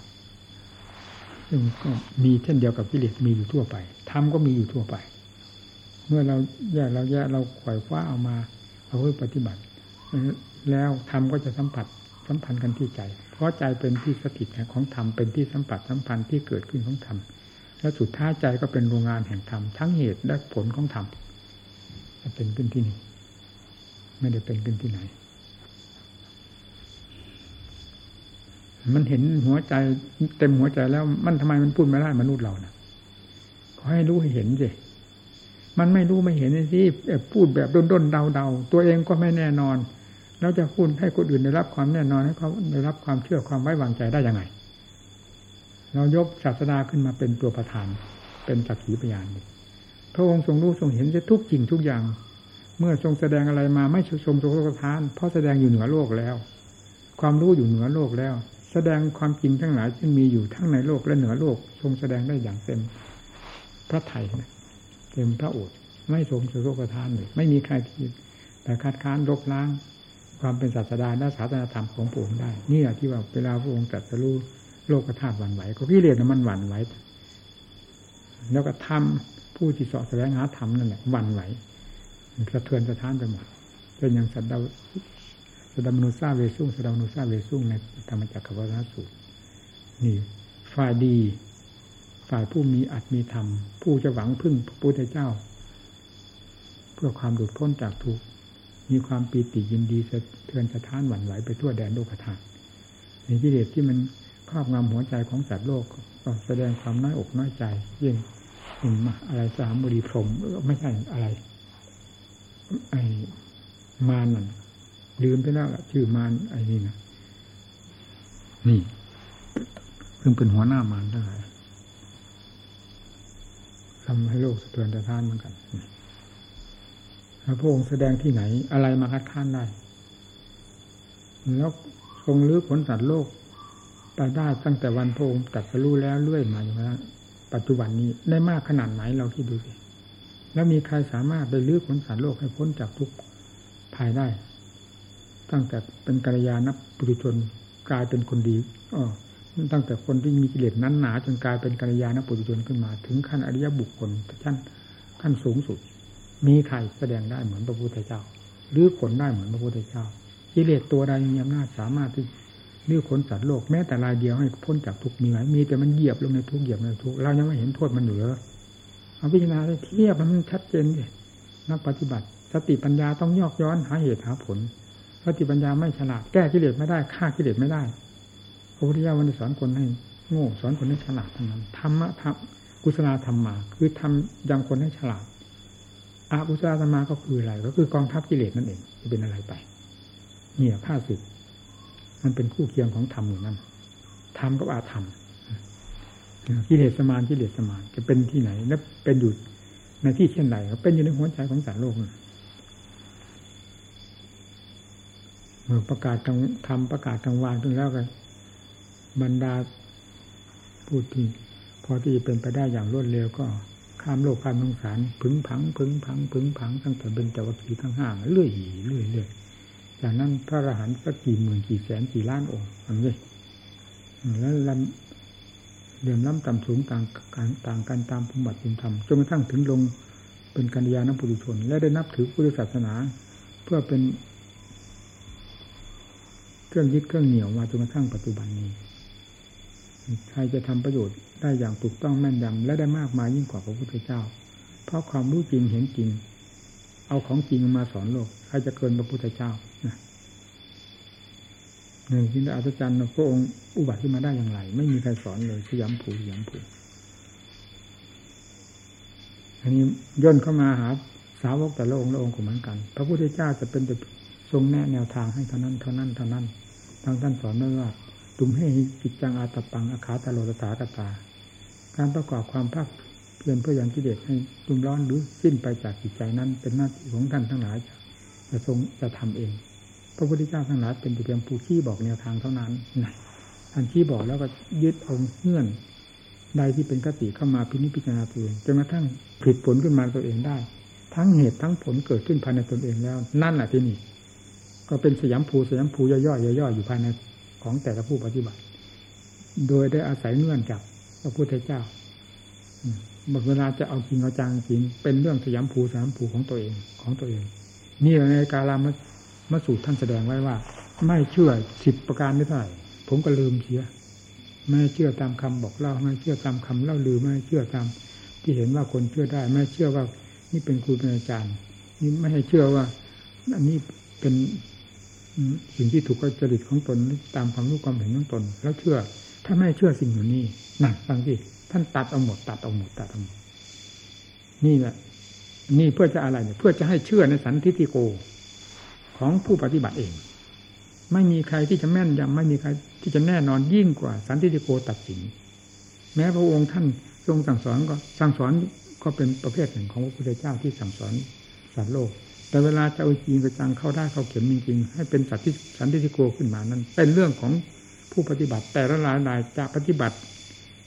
ซึ่งก็มีเช่นเดียวกับกิเลสมีอยู่ทั่วไปธรรมก็มีอยู่ทั่วไป เมื่อเราแยกเราแยกเราขวายคว้าเอามาเอาไว้ปฏิบัติ แล้วธรรมก็จะสัมผัสสัมพันธ์กันที่ใจ เพราะใจเป็นที่สถิตของธรรมเป็นที่สัมผัสสัมพันธ์ที่เกิดขึ้นของธรรมแล้วสุดท้ายใจก็เป็นโรงงานแห่งธรรมทั้งเหตุและผลของธรรมจะเป็นขึ้นที่นี่ไม่ได้เป็นขึ้นที่ไหน มันเห็นหัวใจเต็มหัวใจแล้วมันทำไมมันพูดไม่ได้มนุษย์เรานะขอให้รู้ให้เห็นสิมันไม่รู้ไม่เห็นที่พูดแบบด้นๆเดาๆตัวเองก็ไม่แน่นอน แล้วจะพูดให้คนอื่นได้รับความแน่นอนให้เขาได้รับความเชื่อความไว้วางใจได้ยังไง เรายกศาสดาขึ้นมาเป็นตัวประธาน เป็นสักขีพยานพระองค์ทรงรู้ทรงเห็นจะทุกจริงทุกอย่าง เมื่อทรงแสดงอะไรมาไม่ทรงทรงประทาน เพราะแสดงอยู่เหนือโลกแล้ว ความรู้อยู่เหนือโลกแล้ว แสดงความจริงทั้งหลายที่มีอยู่ทั้งในโลกและเหนือโลก ทรงแสดงได้อย่างเต็มพระไถ่เต็มพระโอษฐ์ไม่สมสุโลกทานเลยไม่มีใครที่แต่คัดค้านลบล้าง ความเป็นศาสดาและศาสนาธรรมของพระองค์ได้ นี่แหละที่ว่าเวลาพระองค์ตรัสรู้โลกธาตุหวั่นไหวก็กิเลสมันหวั่นไหวแล้วก็ทำผู้ที่สอบแสวงหาธรรมนั่นแหละหวั่นไหวสะเทือนสะท้านไปหมดเป็นอย่างสัตว์ดาว สดามนุษาเวสุ่งสดามนุษาเวสุ่งในธรรมจักรวาลสูตรนี่ฝ่ายดี ฝ่ายผู้มีอัตมีธรรม ผู้จะหวังพึ่งพระพุทธเจ้า เพื่อความหลุดพ้นจากทุกข์มีความปีติยินดีสะเทือนสะท้านหวั่นไหวไปทั่วแดนโลกธาตุในกิเลสที่มันครอบงำหัวใจของสัตว์โลกก็แสดงความน้อยอกน้อยใจยิ่งเห็นมาอะไรสามบดีพรมไม่ใช่อะไร ไอ้มานนั่น ลืมไปแล้วล่ะชื่อมารไอ้นี่นะนี่เพิ่งเป็นหัวหน้ามารได้ทำให้โลกสะเทือนสะท้านเหมือนกันพระองค์แสดงที่ไหน อะไรมาคัดค้านได้ แล้วทรงลื้อผลสัตว์โลกไปได้ตั้งแต่วันพระองค์ตัดสรู้แล้วเรื่อยมาอย่างนั้นปัจจุบันนี้ได้มากขนาดไหนเราคิดดูสิแล้วมีใครสามารถไปลื้อผลสัตว์โลกให้พ้นจากทุกภายได้ ตั้งแต่เป็นกัลยาณปุถุชนกลายเป็นคนดีอ๋อตั้งแต่คนที่มีกิเลสนั้นหนาจนกลายเป็นกัลยาณปุถุชนขึ้นมา ถึงขั้นอริยบุคคลขั้นขั้นสูงสุด มีใครแสดงได้เหมือนพระพุทธเจ้า หรือผลได้เหมือนพระพุทธเจ้ากิเลสตัวใดมีอำนาจสามารถที่เลื้อขนสัตว์โลกแม้แต่รายเดียวให้พ้นจากทุกมีไหมมีแต่มันเหยียบลงในทุกเหยียบในทุกเรายังไม่เห็นโทษมันอยู่เลยเอาพิจารณาเทียบมันชัดเจนเลยนักปฏิบัติ สติปัญญาต้องยอกย้อนหาเหตุหาผล สติปัญญาไม่ฉลาดแก้กิเลสไม่ได้ฆ่ากิเลสไม่ได้พระพุทธเจ้าวันนี้สอนคนให้โง่สอนคนให้ฉลาดทั้งนั้นธรรมะธรรมกุศลธรรมมาคือทำยังคนให้ฉลาดอากุศลธรรมาก็คืออะไร ก็คือกองทัพกิเลสนั่นเองจะเป็นอะไรไปเนี่ยข้าศึกมันเป็นคู่เคียงของธรรมอยู่นั่นธรรมกับอาธรรมกิเลสสมานกิเลสสมานจะเป็นที่ไหน และเป็นอยู่ในที่เช่นไรก็เป็นอยู่ในหัวใจของสารโลกเมื่ ประกาศทางธรรมประกาศทางวานขึ้นแล้วกันบรรดาผู้ที่พอที่เป็นไปได้อย่างรวดเร็วก็ข้ามโลกข้ามสงสารพึงผังพึงผังพึงผังตั้งแต่เป็นจวัคีทั้งห้าเรื่อยเรื่อยเรื่อยจากนั้นพระอรหันต์สักกี่หมื่นกี่แสนกี่ล้านองค์อันนี้แล้วลำเดิมล้ำต่ำสูงต่างกันต่างกันตามภูมิบัติภูมิธรรมจนกระทั่งถึงลงเป็นกัญญาณปุถุชน และได้นับถือพุทธศาสนา เพื่อเป็น เครื่องยึดเครื่องเหนี่ยวมาจนกระทั่งปัจจุบันนี้ ใครจะทำประโยชน์ได้อย่างถูกต้องแม่นยำและได้มากมายยิ่งกว่าพระพุทธเจ้า เพราะความรู้จริงเห็นจริง เอาของจริงมาสอนโลก ใครจะเกินพระพุทธเจ้านะหนึ่งที่อัศจรรย์พระองค์อุบัติขึ้นมาได้อย่างไร ไม่มีใครสอนเลยสยามผูสยามผูอันนี้ย่นเข้ามาหาสาวกแต่ละองค์ละองค์ก็เหมือนกัน พระพุทธเจ้าจะเป็นแต่ทรงแนะแนวทางให้เท่านั้นเท่านั้นเท่านั้น ทางท่านสอนไว้ว่าตุมให้จิตจังอาตปังอาคาตโลตถาตตา การประกอบความภาคเพียรเพื่อยังกิเลสให้ตุมร้อนหรือสิ้นไปจากจิตใจนั้น เป็นหน้าที่ของท่านทั้งหลายจะทรงจะทำเอง พระพุทธเจ้าทั้งหลายเป็นเพียงผู้ชี้บอกแนวทางเท่านั้นนะท่านชี้บอกแล้วก็ยึดเอาเงื่อนใดที่เป็นกติเข้ามาพินิจพิจารณาตัวเองจนกระทั่งผลิตผลขึ้นมาตัวเองได้ ทั้งเหตุทั้งผลเกิดขึ้นภายในตนเองแล้ว นั่นแหละที่นี่ ก็เป็นสยามภูสยามภูย่อยๆย่อยๆอยู่ภายในของแต่ละผู้ปฏิบัติ โดยได้อาศัยเงื่อนจากพระพุทธเจ้าหมดเวลาจะเอาจริงเอาจังจริงเป็นเรื่องสยามภูสยามภูของตัวเองของตัวเอง นี่ในการามามสูตรท่านแสดงไว้ว่า ไม่เชื่อสิบประการไม่ได้ผมก็ลืมเสียไม่เชื่อตามคำบอกเล่าไม่เชื่อตามคำเล่าลือไม่เชื่อตามที่เห็นว่าคนเชื่อได้ ไม่เชื่อว่านี่เป็นครูเป็นอาจารย์ นี่ไม่ให้เชื่อว่า อันนี้เป็น สิ่งที่ถูกจริตของตนตามความรู้ความเห็นของตน แล้วเชื่อ ถ้าไม่เชื่อสิ่งเหล่านี้นั่นฟังที่ท่านตัดเอาหมดตัดเอาหมดตัดเอาหมดนี่แหละนี่เพื่อจะอะไรเนี่ย เพื่อจะให้เชื่อในสันทิฏฐิโกของผู้ปฏิบัติเอง ไม่มีใครที่จะแม่นยำไม่มีใครที่จะแน่นอนยิ่งกว่า สันทิฏฐิโกตัดสินแม้พระองค์ท่านทรงสั่งสอนก็สั่งสอนก็เป็นประเภทหนึ่งของพระพุทธเจ้าที่สั่งสอนสัตว์โลก แต่เวลาจะเอาจริงกระจังเข้าได้เข้าเข็มจริงๆให้เป็นสัตว์ที่สันติโกขึ้นมานั้น เป็นเรื่องของผู้ปฏิบัติ แต่ละรายรายจะปฏิบัติ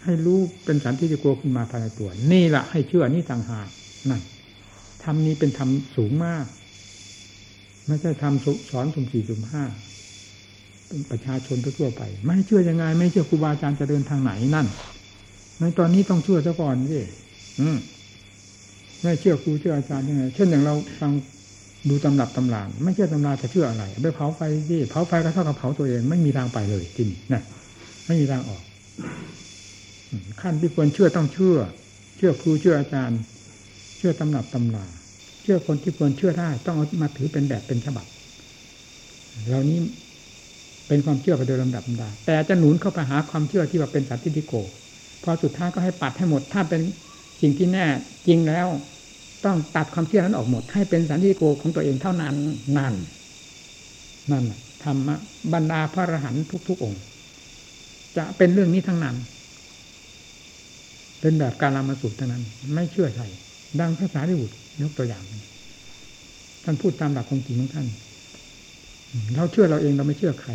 ให้รู้เป็นสันติโกขึ้นมาภายในตัวนี่แหละให้เชื่อนี่ต่างหากนั่นธรรมนี้เป็นธรรมสูงมาก ไม่ใช่ทำสอนสุ่มสี่สุ่มห้าประชาชนทั่วไป ไม่เชื่อยังไง ไม่เชื่อครูบาอาจารย์จะเดินทางไหนนั่นในตอนนี้ต้องเชื่อซะก่อนสิไม่เชื่อครูเชื่ออาจารย์ยังไง เช่นอย่างเราฟัง ดูตำรับตำรานไม่เชื่อตำราจะเชื่ออะไรไปเผาไฟดิเผาไฟก็เท่ากับเผาตัวเอง ไม่มีทางไปเลยจริงนะไม่มีทางออกขั้นที่ควรเชื่อต้องเชื่อ เชื่อครูเชื่ออาจารย์ เชื่อตำรับตำราเชื่อคนที่ควรเชื่อได้ต้องเอามาถือเป็นแบบเป็นฉบับเหล่านี้เป็นความเชื่อไปโดยลำดับลำดาแต่จะหนุนเข้าไปหาความเชื่อที่ว่าเป็นสัตติทิโกพอสุดท้ายก็ให้ปัดให้หมด ถ้าเป็นสิ่งที่แน่จริงแล้ว ต้องตัดความเชื่อนั้นออกหมด ให้เป็นสันติโกของตัวเองเท่านั้นนั่นนั่นธรรมะบรรดาพระอรหันต์ทุก ๆ องค์ จะเป็นเรื่องนี้ทั้งนั้น เป็นแบบการลามาสุดทั้งนั้น ไม่เชื่อใครดังภาษาที่บุตรยกตัวอย่างท่านพูดตามหลักของจริงของท่านเราเชื่อเราเองเราไม่เชื่อใคร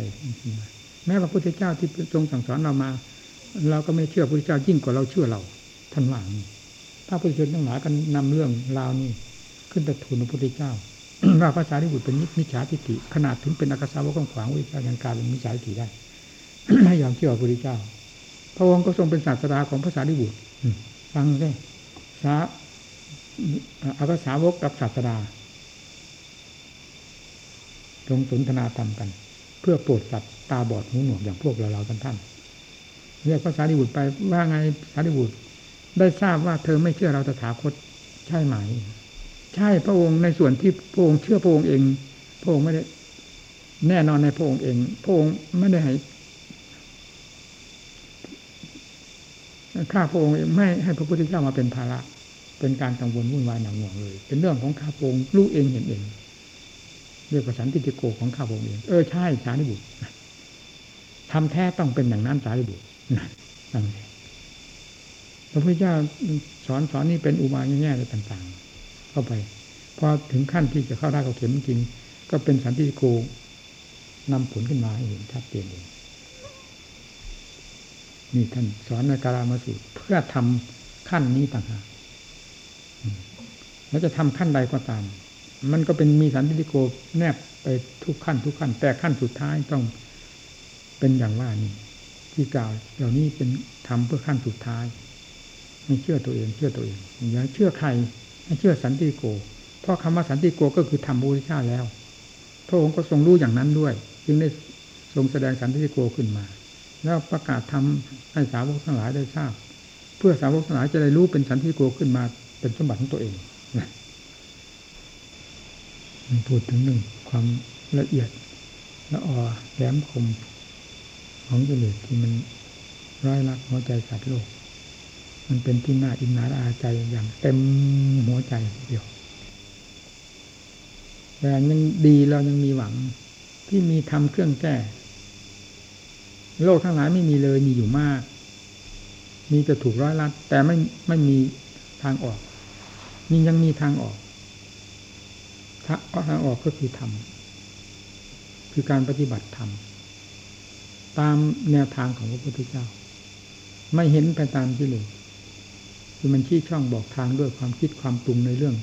แม้พระพุทธเจ้าที่ทรงสั่งสอนเรามา เราก็ไม่เชื่อพระพุทธเจ้ายิ่งกว่าเราเชื่อเราท่านว่า พระพุทธเจ้าทั้งหลายกันนำเรื่องราวนี้ ขึ้นตะทูลพระพุทธเจ้าว่าภาษาที่บุตรเป็นมิจฉาทิฏฐิขนาดถึงเป็นอักษาวกขวางวิชาการการเป็นมิจฉาทิฏฐิได้ไม่ยอมเชื่อพระพุทธเจ้า พระองค์ก็ทรงเป็นศาสดาของภาษาที่บุตรฟังได้สาอักษาวกกับศาสดาตรงสนทนาธรรมกัน เพื่อโปรดสัตว์ตาบอดหูหนวกอย่างพวกเราเราท่านท่านเรียกภาษาดิบุตรไปว่าไงสาดิบุตร ได้ทราบว่าเธอไม่เชื่อเราตถาคตใช่ไหม ใช่พระองค์ในส่วนที่พระองค์เชื่อพระองค์เอง พระองค์ไม่ได้ แน่นอนในพระองค์เอง พระองค์ไม่ได้ให้ข้าพระองค์ไม่ให้พระพุทธเจ้ามาเป็นภาระ เป็นการกังวลวุ่นวายหนักหน่วงเลย เป็นเรื่องของข้าพระองค์รู้เองเห็นเองเรียกว่าสันติโกของข้าพระองค์เอง เออใช่สารีบุตรทำแท้ต้องเป็นอย่างนั้นสารีบุตรนั่น พระพุทธเจ้าสอนสอนนี่เป็นอุบายแง่ๆต่างๆ เข้าไปพอถึงขั้นที่จะเข้าได้กับเข็มจริง ก็เป็นสันติโกนำผลขึ้นมาให้เห็นชัดเจนเองนี่ท่านสอนในการามาสูตรเพื่อทำขั้นนี้ต่างหากแล้วจะทำขั้นใดก็ตาม มันก็เป็นมีสันติโกแนบไปทุกขั้นทุกขั้น แต่ขั้นสุดท้ายต้องเป็นอย่างว่านี่ที่กล่าวเหล่านี้เป็นทำเพื่อขั้นสุดท้าย ไม่เชื่อตัวเองเชื่อตัวเองอย่าเชื่อใครให้เชื่อสันติโก เพราะคำว่าสันติโกก็คือทำบูชาแล้ว พระองค์ก็ทรงรู้อย่างนั้นด้วย จึงได้ทรงแสดงสันติโกขึ้นมา แล้วประกาศทำให้สาวกทั้งหลายได้ทราบ เพื่อสาวกทั้งหลายจะได้รู้เป็นสันติโกขึ้นมา เป็นสมบัติของตัวเองนะพูดถึงหนึ่งความละเอียดละออแหลมคมของกิเลสที่มันร้ายรักหัวใจสัตว์โลก มันเป็นที่น่าอินนาอาใจอย่างเต็มหัวใจเดียวแต่ยังดีเรายังมีหวัง ที่มีทำเครื่องแก้ โลกทั้งหลายไม่มีเลยมีอยู่มาก มีจะถูกร้อยรัด แต่ไม่ไม่มีทางออก มียังมีทางออกทางออกก็คือธรรมคือการปฏิบัติธรรมตามแนวทางของพระพุทธเจ้า ไม่เห็นไปตามที่เลย คือมันชี้ช่องบอกทางด้วยความคิดความปรุงในเรื่อง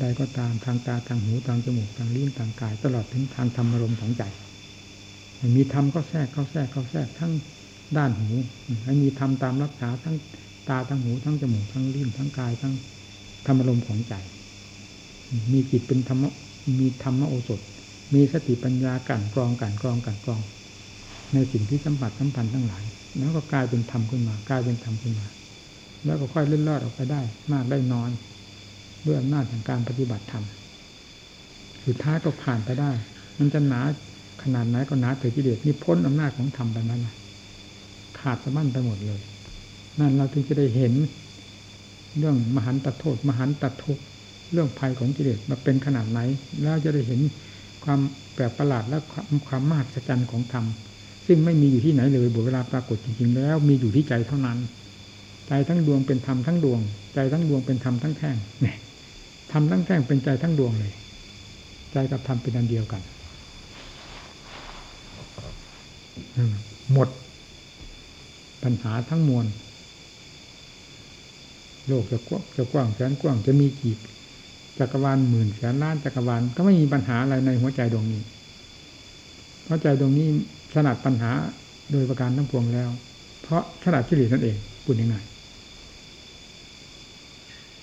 ใดก็ตามทางตาทางหูทางจมูกทางลิ้นทางกาย ตลอดถึงทางธรรมอารมณ์ของใจมีธรรมก็แทรกเข้าแทรกเข้าแทรกทั้งด้านหูให้มีธรรมตามรักษาทั้งตาทั้งหูทั้งจมูกทั้งลิ้นทั้งกายทั้งธรรมอารมณ์ของใจ มีจิตเป็นธรรมมีธรรมโอสถ มีสติปัญญากันกรองกันกรองกันกรอง ในสิ่งที่สัมผัสสัมพันธ์ทั้งหลาย แล้วก็กลายเป็นธรรมขึ้นมากลายเป็นธรรมขึ้นมา แล้วก็ค่อยเลื่อนลอดออกไปได้ มากได้น้อยด้วยอำนาจแห่งการปฏิบัติธรรมสุดท้ายก็ผ่านไปได้ มันจะหนาขนาดไหนก็หนาเถิดกิเลสนี่พ้นอำนาจของธรรมไปนั้นขาดสะบั้นไปหมดเลย นั่นเราถึงจะได้เห็น เรื่องมหันตโทษ มหันตทุกเรื่องภัยของกิเลสมาเป็นขนาดไหน แล้วจะได้เห็นความแปลกประหลาดและความความมหัศจรรย์ของธรรมซึ่งไม่มีอยู่ที่ไหนเลยบุเวลาปรากฏจริงๆแล้ว มีอยู่ที่ใจเท่านั้น ใจทั้งดวงเป็นธรรมทั้งดวง ใจทั้งดวงเป็นธรรมทั้งแท่งเนี่ยธรรมทั้งแท่งเป็นใจทั้งดวงเลย ใจกับธรรมเป็นอันเดียวกันหมด ปัญหาทั้งมวลโลกจะกว้างจะกว้างแสนกว้างจะมีกี่จักรวาลหมื่นแสนล้านจักรวาลก็ไม่มีปัญหาอะไรในหัวใจดวงนี้หัวใจดวงนี้ถนัดปัญหาโดยประการทั้งปวงแล้ว เพราะถนัดกิเลสนั่นเองพูดง่ายๆ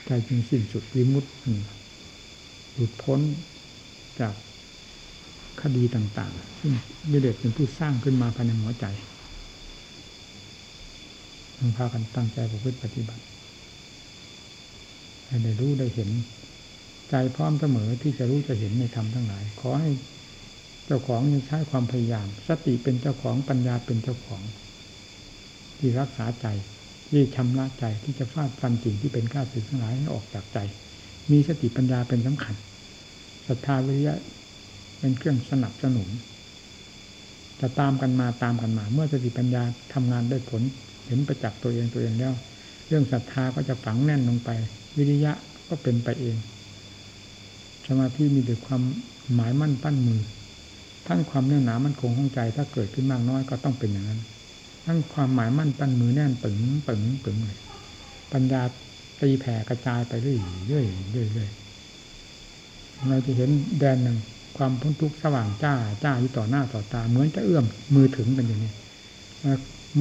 ใจจึงสิ้นสุดวิมุตติหลุดพ้นจากคดีต่าง ๆ ซึ่งกิเลสเป็นผู้สร้างขึ้นมาภายในหัวใจต้องพากันตั้งใจประพฤติปฏิบัติให้ได้รู้ได้เห็น ใจพร้อมเสมอที่จะรู้จะเห็นในธรรมทั้งหลาย ขอให้เจ้าของใช้ความพยายาม สติเป็นเจ้าของปัญญาเป็นเจ้าของ ที่รักษาใจ ที่ชำระใจที่จะฟาดฟันสิ่งที่เป็นข้าศึกทั้งหลายให้ออกจากใจ มีสติปัญญาเป็นสำคัญศรัทธาวิริยะเป็นเครื่องสนับสนุนจะตามกันมาตามกันมา เมื่อสติปัญญาทำงานได้ผลเห็นประจักษ์ตัวเองตัวเองแล้ว เรื่องศรัทธาก็จะฝังแน่นลงไป วิริยะก็เป็นไปเองสมาธิมีแต่ความหมายมั่นปั้นมือ ทั้งความแน่นหนามันคงของใจถ้าเกิดขึ้นมากน้อยก็ต้องเป็นอย่างนั้น ทั้งความหมายมั่นปั้นมือแน่นปึงปึงปึงเลยปัญญาตีแผ่กระจายไปเรื่อยเรื่อยเรื่อยเรื่อยเราจะเห็นแดนหนึ่งความพ้นทุกข์สว่างจ้าจ้าอยู่ต่อหน้าต่อตา เหมือนจะเอื้อมมือถึงเป็นอย่างนี้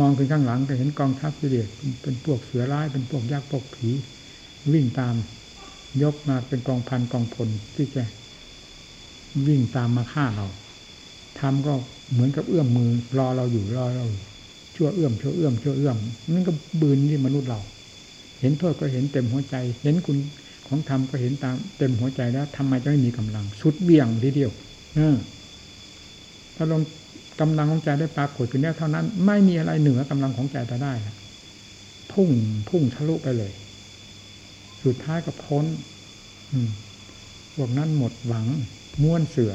มองไปข้างหลังก็เห็นกองทัพกิเลสเป็นพวกเสือร้ายเป็นพวกยักษ์พวกผี วิ่งตามยกมาเป็นกองพันกองพลที่จะวิ่งตามมาฆ่าเราทำก็เหมือนกับเอื้อมมือรอเราอยู่รอเรา ชั่วเอื้อมชั่วเอื้อมชั่วเอื้อมนั่นก็บืนที่มนุษย์เรา เห็นโทษก็เห็นเต็มหัวใจ เห็นคุณของธรรมก็เห็นตามเต็มหัวใจแล้วทำไมจะไม่มีกำลังสุดเบี่ยงทีเดียวเออถ้าลงกำลังของใจได้ปรากฏขึ้นแล้วเท่านั้น ไม่มีอะไรเหนือกำลังของใจจะได้พุ่งพุ่งทะลุไปเลย สุดท้ายก็พ้น อืมพวกนั้นหมดหวังม้วนเสือ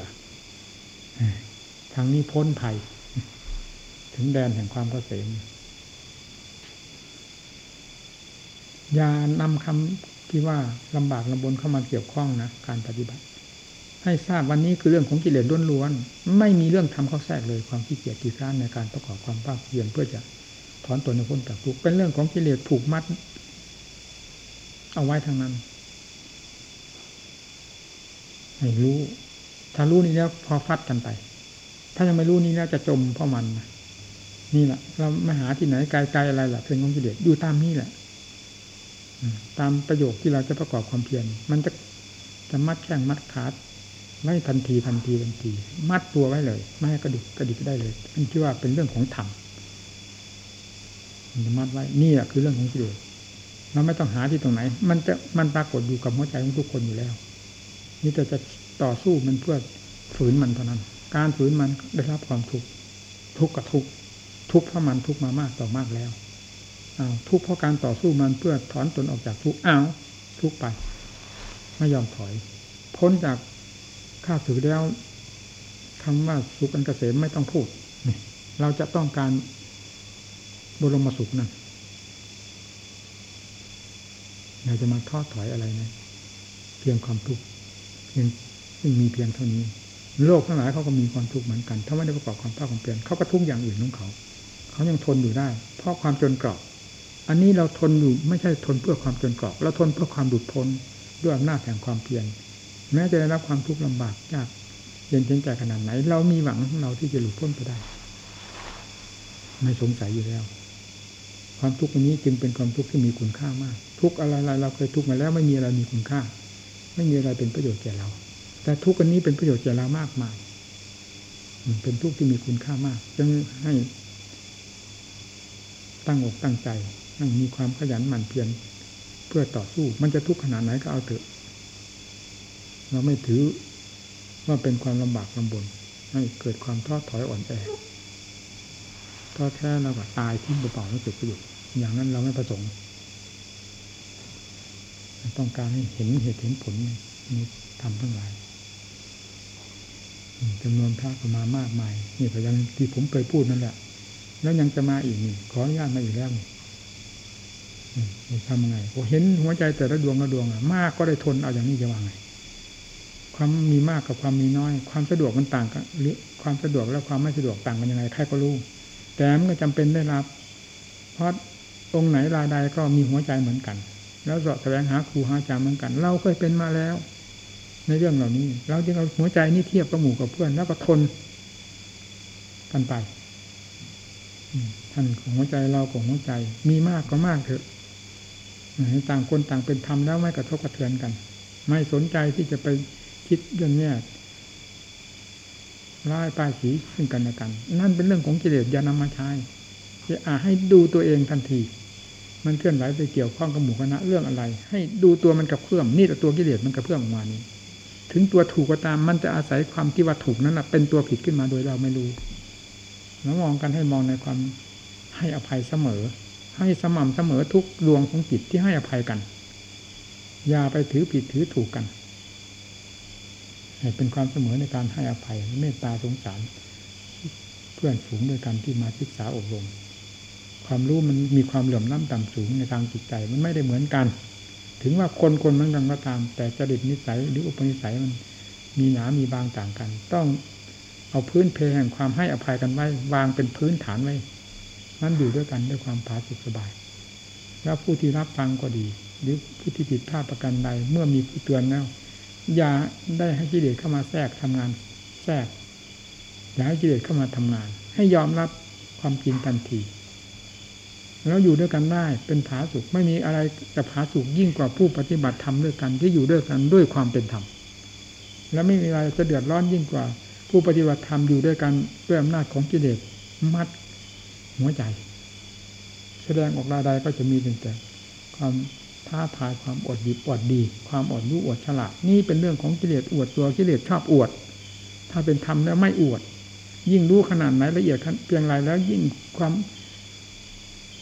ทางนี้พ้นภัย ถึงแดนแห่งความเกษมอย่านำคำที่ว่าลำบากลำบนเข้ามาเกี่ยวข้องนะการปฏิบัติ ให้ทราบวันนี้คือเรื่องของกิเลสล้วนๆไม่มีเรื่องทำเข้าแทรกเลยความขี้เกียจขี้ค้านในการประกอบความภาคเพียรเพื่อจะถอนตัวในพ้นจากทุกข์เป็นเรื่องของกิเลสผูกมัด เอาไว้ทางนั้นให้รู้ ถ้ารู้นี้แล้วพอฟัดกันไป ถ้ายังไม่รู้นี่แล้วจะจมเพราะมันนี่ นี่แหละเราไม่หาที่ไหนไกลๆอะไรล่ะเพลงของกิเลสอยู่ตามนี่แหละตามประโยคที่เราจะประกอบความเพียรมันจะจะมัดแข้งมัดขาไม่ทันทีทันทีทันที มัดตัวไว้เลย ไม่ให้กระดิกกระดิกได้เลยมันชื่ว่าเป็นเรื่องของธรรมมันจะมัดไว้นี่แหละคือเรื่องของกิเลสเราไม่ต้องหาที่ตรงไหน มันจะมันปรากฏอยู่กับหัวใจของทุกคนอยู่แล้วนี่แต่จะต่อสู้มันเพื่อฝืนมันเท่านั้น การฝืนมันได้รับความทุกข์ทุกข์กับทุกข์ ทุกข์เพราะมันทุกข์มามากต่อมากแล้วอาทุกข์เพราะการต่อสู้มันเพื่อถอนตนออกจากทุกข์อ้าวทุกข์ไป ไม่ยอมถอย พ้นจากข้าศึกแล้วคำว่าสุขอันเกษมไม่ต้องพูดนี่เราจะต้องการบรมสุขนั่นเราจะมาทอดถอยอะไรนะเพียงความทุกข์เพียงซึ่งมีเพียงเท่านี้ โลกทั้งหลายเขาก็มีความทุกข์เหมือนกัน ถ้าไม่ได้ประกอบความภาคความเปลี่ยนเขาก็ทุกข์อย่างอื่นของเขา เขายังทนอยู่ได้ เพราะความจนกรอบ อันนี้เราทนอยู่ไม่ใช่ทนเพื่อความจนกรอบเราทนเพื่อความดุดพ้นด้วยอำนาจแห่งความเพียรแม้จะได้รับความทุกข์ลำบากยากเย็นเย็นใจขนาดไหน เรามีหวังของเราที่จะหลุดพ้นไปได้ ไม่สงสัยอยู่แล้ว ความทุกข์นี้จึงเป็นความทุกข์ที่มีคุณค่ามาก ทุกอะไรเราเคยทุกข์มาแล้วไม่มีอะไรมีคุณค่า ไม่มีอะไรเป็นประโยชน์แก่เรา แต่ทุกอันนี้เป็นประโยชน์แก่เรามากมายเป็นทุกข์ที่มีคุณค่ามากจึงให้ ตั้งอกตั้งใจตั้งมีความขยันหมั่นเพียรเพื่อต่อสู้ มันจะทุกข์ขนาดไหนก็เอาเถอะ เราไม่ถือว่าเป็นความลำบากลำบนให้เกิดความท้อถอยอ่อนแอท้อแท้เราก็ตายทิ้งเปล่าไม่เกิดประโยชน์อย่างนั้นเราไม่ประสงค์ต้องการให้เห็นเหตุเห็นผลนี้ทำทั้งหลายจำนวนพระก็มามากมายนี่ก็ยังที่ผมเคยพูดนั่นแหละ แล้วยังจะมาอีกนี่ขออนุญาตมาอีกแล้วทำไงโอ้เห็นหัวใจแต่ละดวงละดวงอะมากก็ได้ทนเอาอย่างนี้จะว่าไง ความมีมากกับความมีน้อย ความสะดวกมันต่างกันหรือความสะดวกและความไม่สะดวกต่างกันยังไงใครก็รู้ แต่มันก็จำเป็นได้รับ เพราะองค์ไหนรายใดก็มีหัวใจเหมือนกัน แล้วสอบแสวงหาครูหาอาจารย์เหมือนกัน เราเคยเป็นมาแล้ว ในเรื่องเหล่านี้ เราจึงเอาหัวใจนี่เทียบกับหมู่กับเพื่อนแล้วก็ทนกันไป ท่านของหัวใจเราของหัวใจ มีมากก็มากเถอะต่างคนต่างเป็นธรรมแล้วไม่กระทบกระเทือนกัน ไม่สนใจที่จะไปคิดเรื่องนี้ร้ายป้ายสีซึ่งกันและกัน นั่นเป็นเรื่องของกิเลสยานำมาใช้จะอาให้ดูตัวเองทันที มันเคลื่อนไหวไปเกี่ยวข้องกับหมู่คณะเรื่องอะไร ให้ดูตัวมันกับเพื่อมนี่แต่ตัวกิเลสมันกับเพื่อมออกมานี้ ถึงตัวถูกก็ตามมันจะอาศัยความที่ว่าถูกนั้นเป็นตัวผิดขึ้นมาโดยเราไม่รู้ แล้วมองกันให้มองในความให้อภัยเสมอ ให้สม่ำเสมอทุกดวงของจิตที่ให้อภัยกัน อย่าไปถือผิดถือถูกกันเป็นความเสมอในการให้อภัยเมตตาสงสาร เพื่อนฝูงด้วยกันที่มาศึกษาอบรม ความรู้มันมีความเหลื่อมล้ำต่ำสูงในทางจิตใจมันไม่ได้เหมือนกัน ถึงว่าคนคนมันกันก็ตาม แต่จริตนิสัยหรืออุปนิสัยมันมีหนามีบางต่างกัน ต้อง เอาพื้นเพแห่งความให้อภัยกันไว้วางเป็นพื้นฐานไว้นั้นอยู่ด้วยกันด้วยความผาสุกสบาย แล้วผู้ที่รับฟังก็ดี หรือผู้ที่ผิดพลาดประกันใดเมื่อมีผู้เตือนแล้วอย่าได้ให้กิเลสเข้ามาแทรกทำงานแทรกอย่าให้กิเลสเข้ามาทำงาน ให้ยอมรับความจริงทันที แล้วอยู่ด้วยกันได้เป็นผาสุกไม่มีอะไรจะผาสุกยิ่งกว่าผู้ปฏิบัติธรรมด้วยกันที่อยู่ด้วยกันด้วยความเป็นธรรมและไม่มีอะไรจะเดือดร้อนยิ่งกว่า ผู้ปฏิบัติธรรมอยู่ด้วยกันด้วยอำนาจของกิเลสมัดหัวใจ แสดงออกราใดก็จะมีแต่ความท้าทายความอดดีอดดี ความอดรู้อดฉลาด นี่เป็นเรื่องของกิเลสอวดตัวกิเลสชอบอวด ถ้าเป็นธรรมแล้วไม่อวด ยิ่งรู้ขนาดไหนละเอียดเพียงไรแล้วยิ่งความ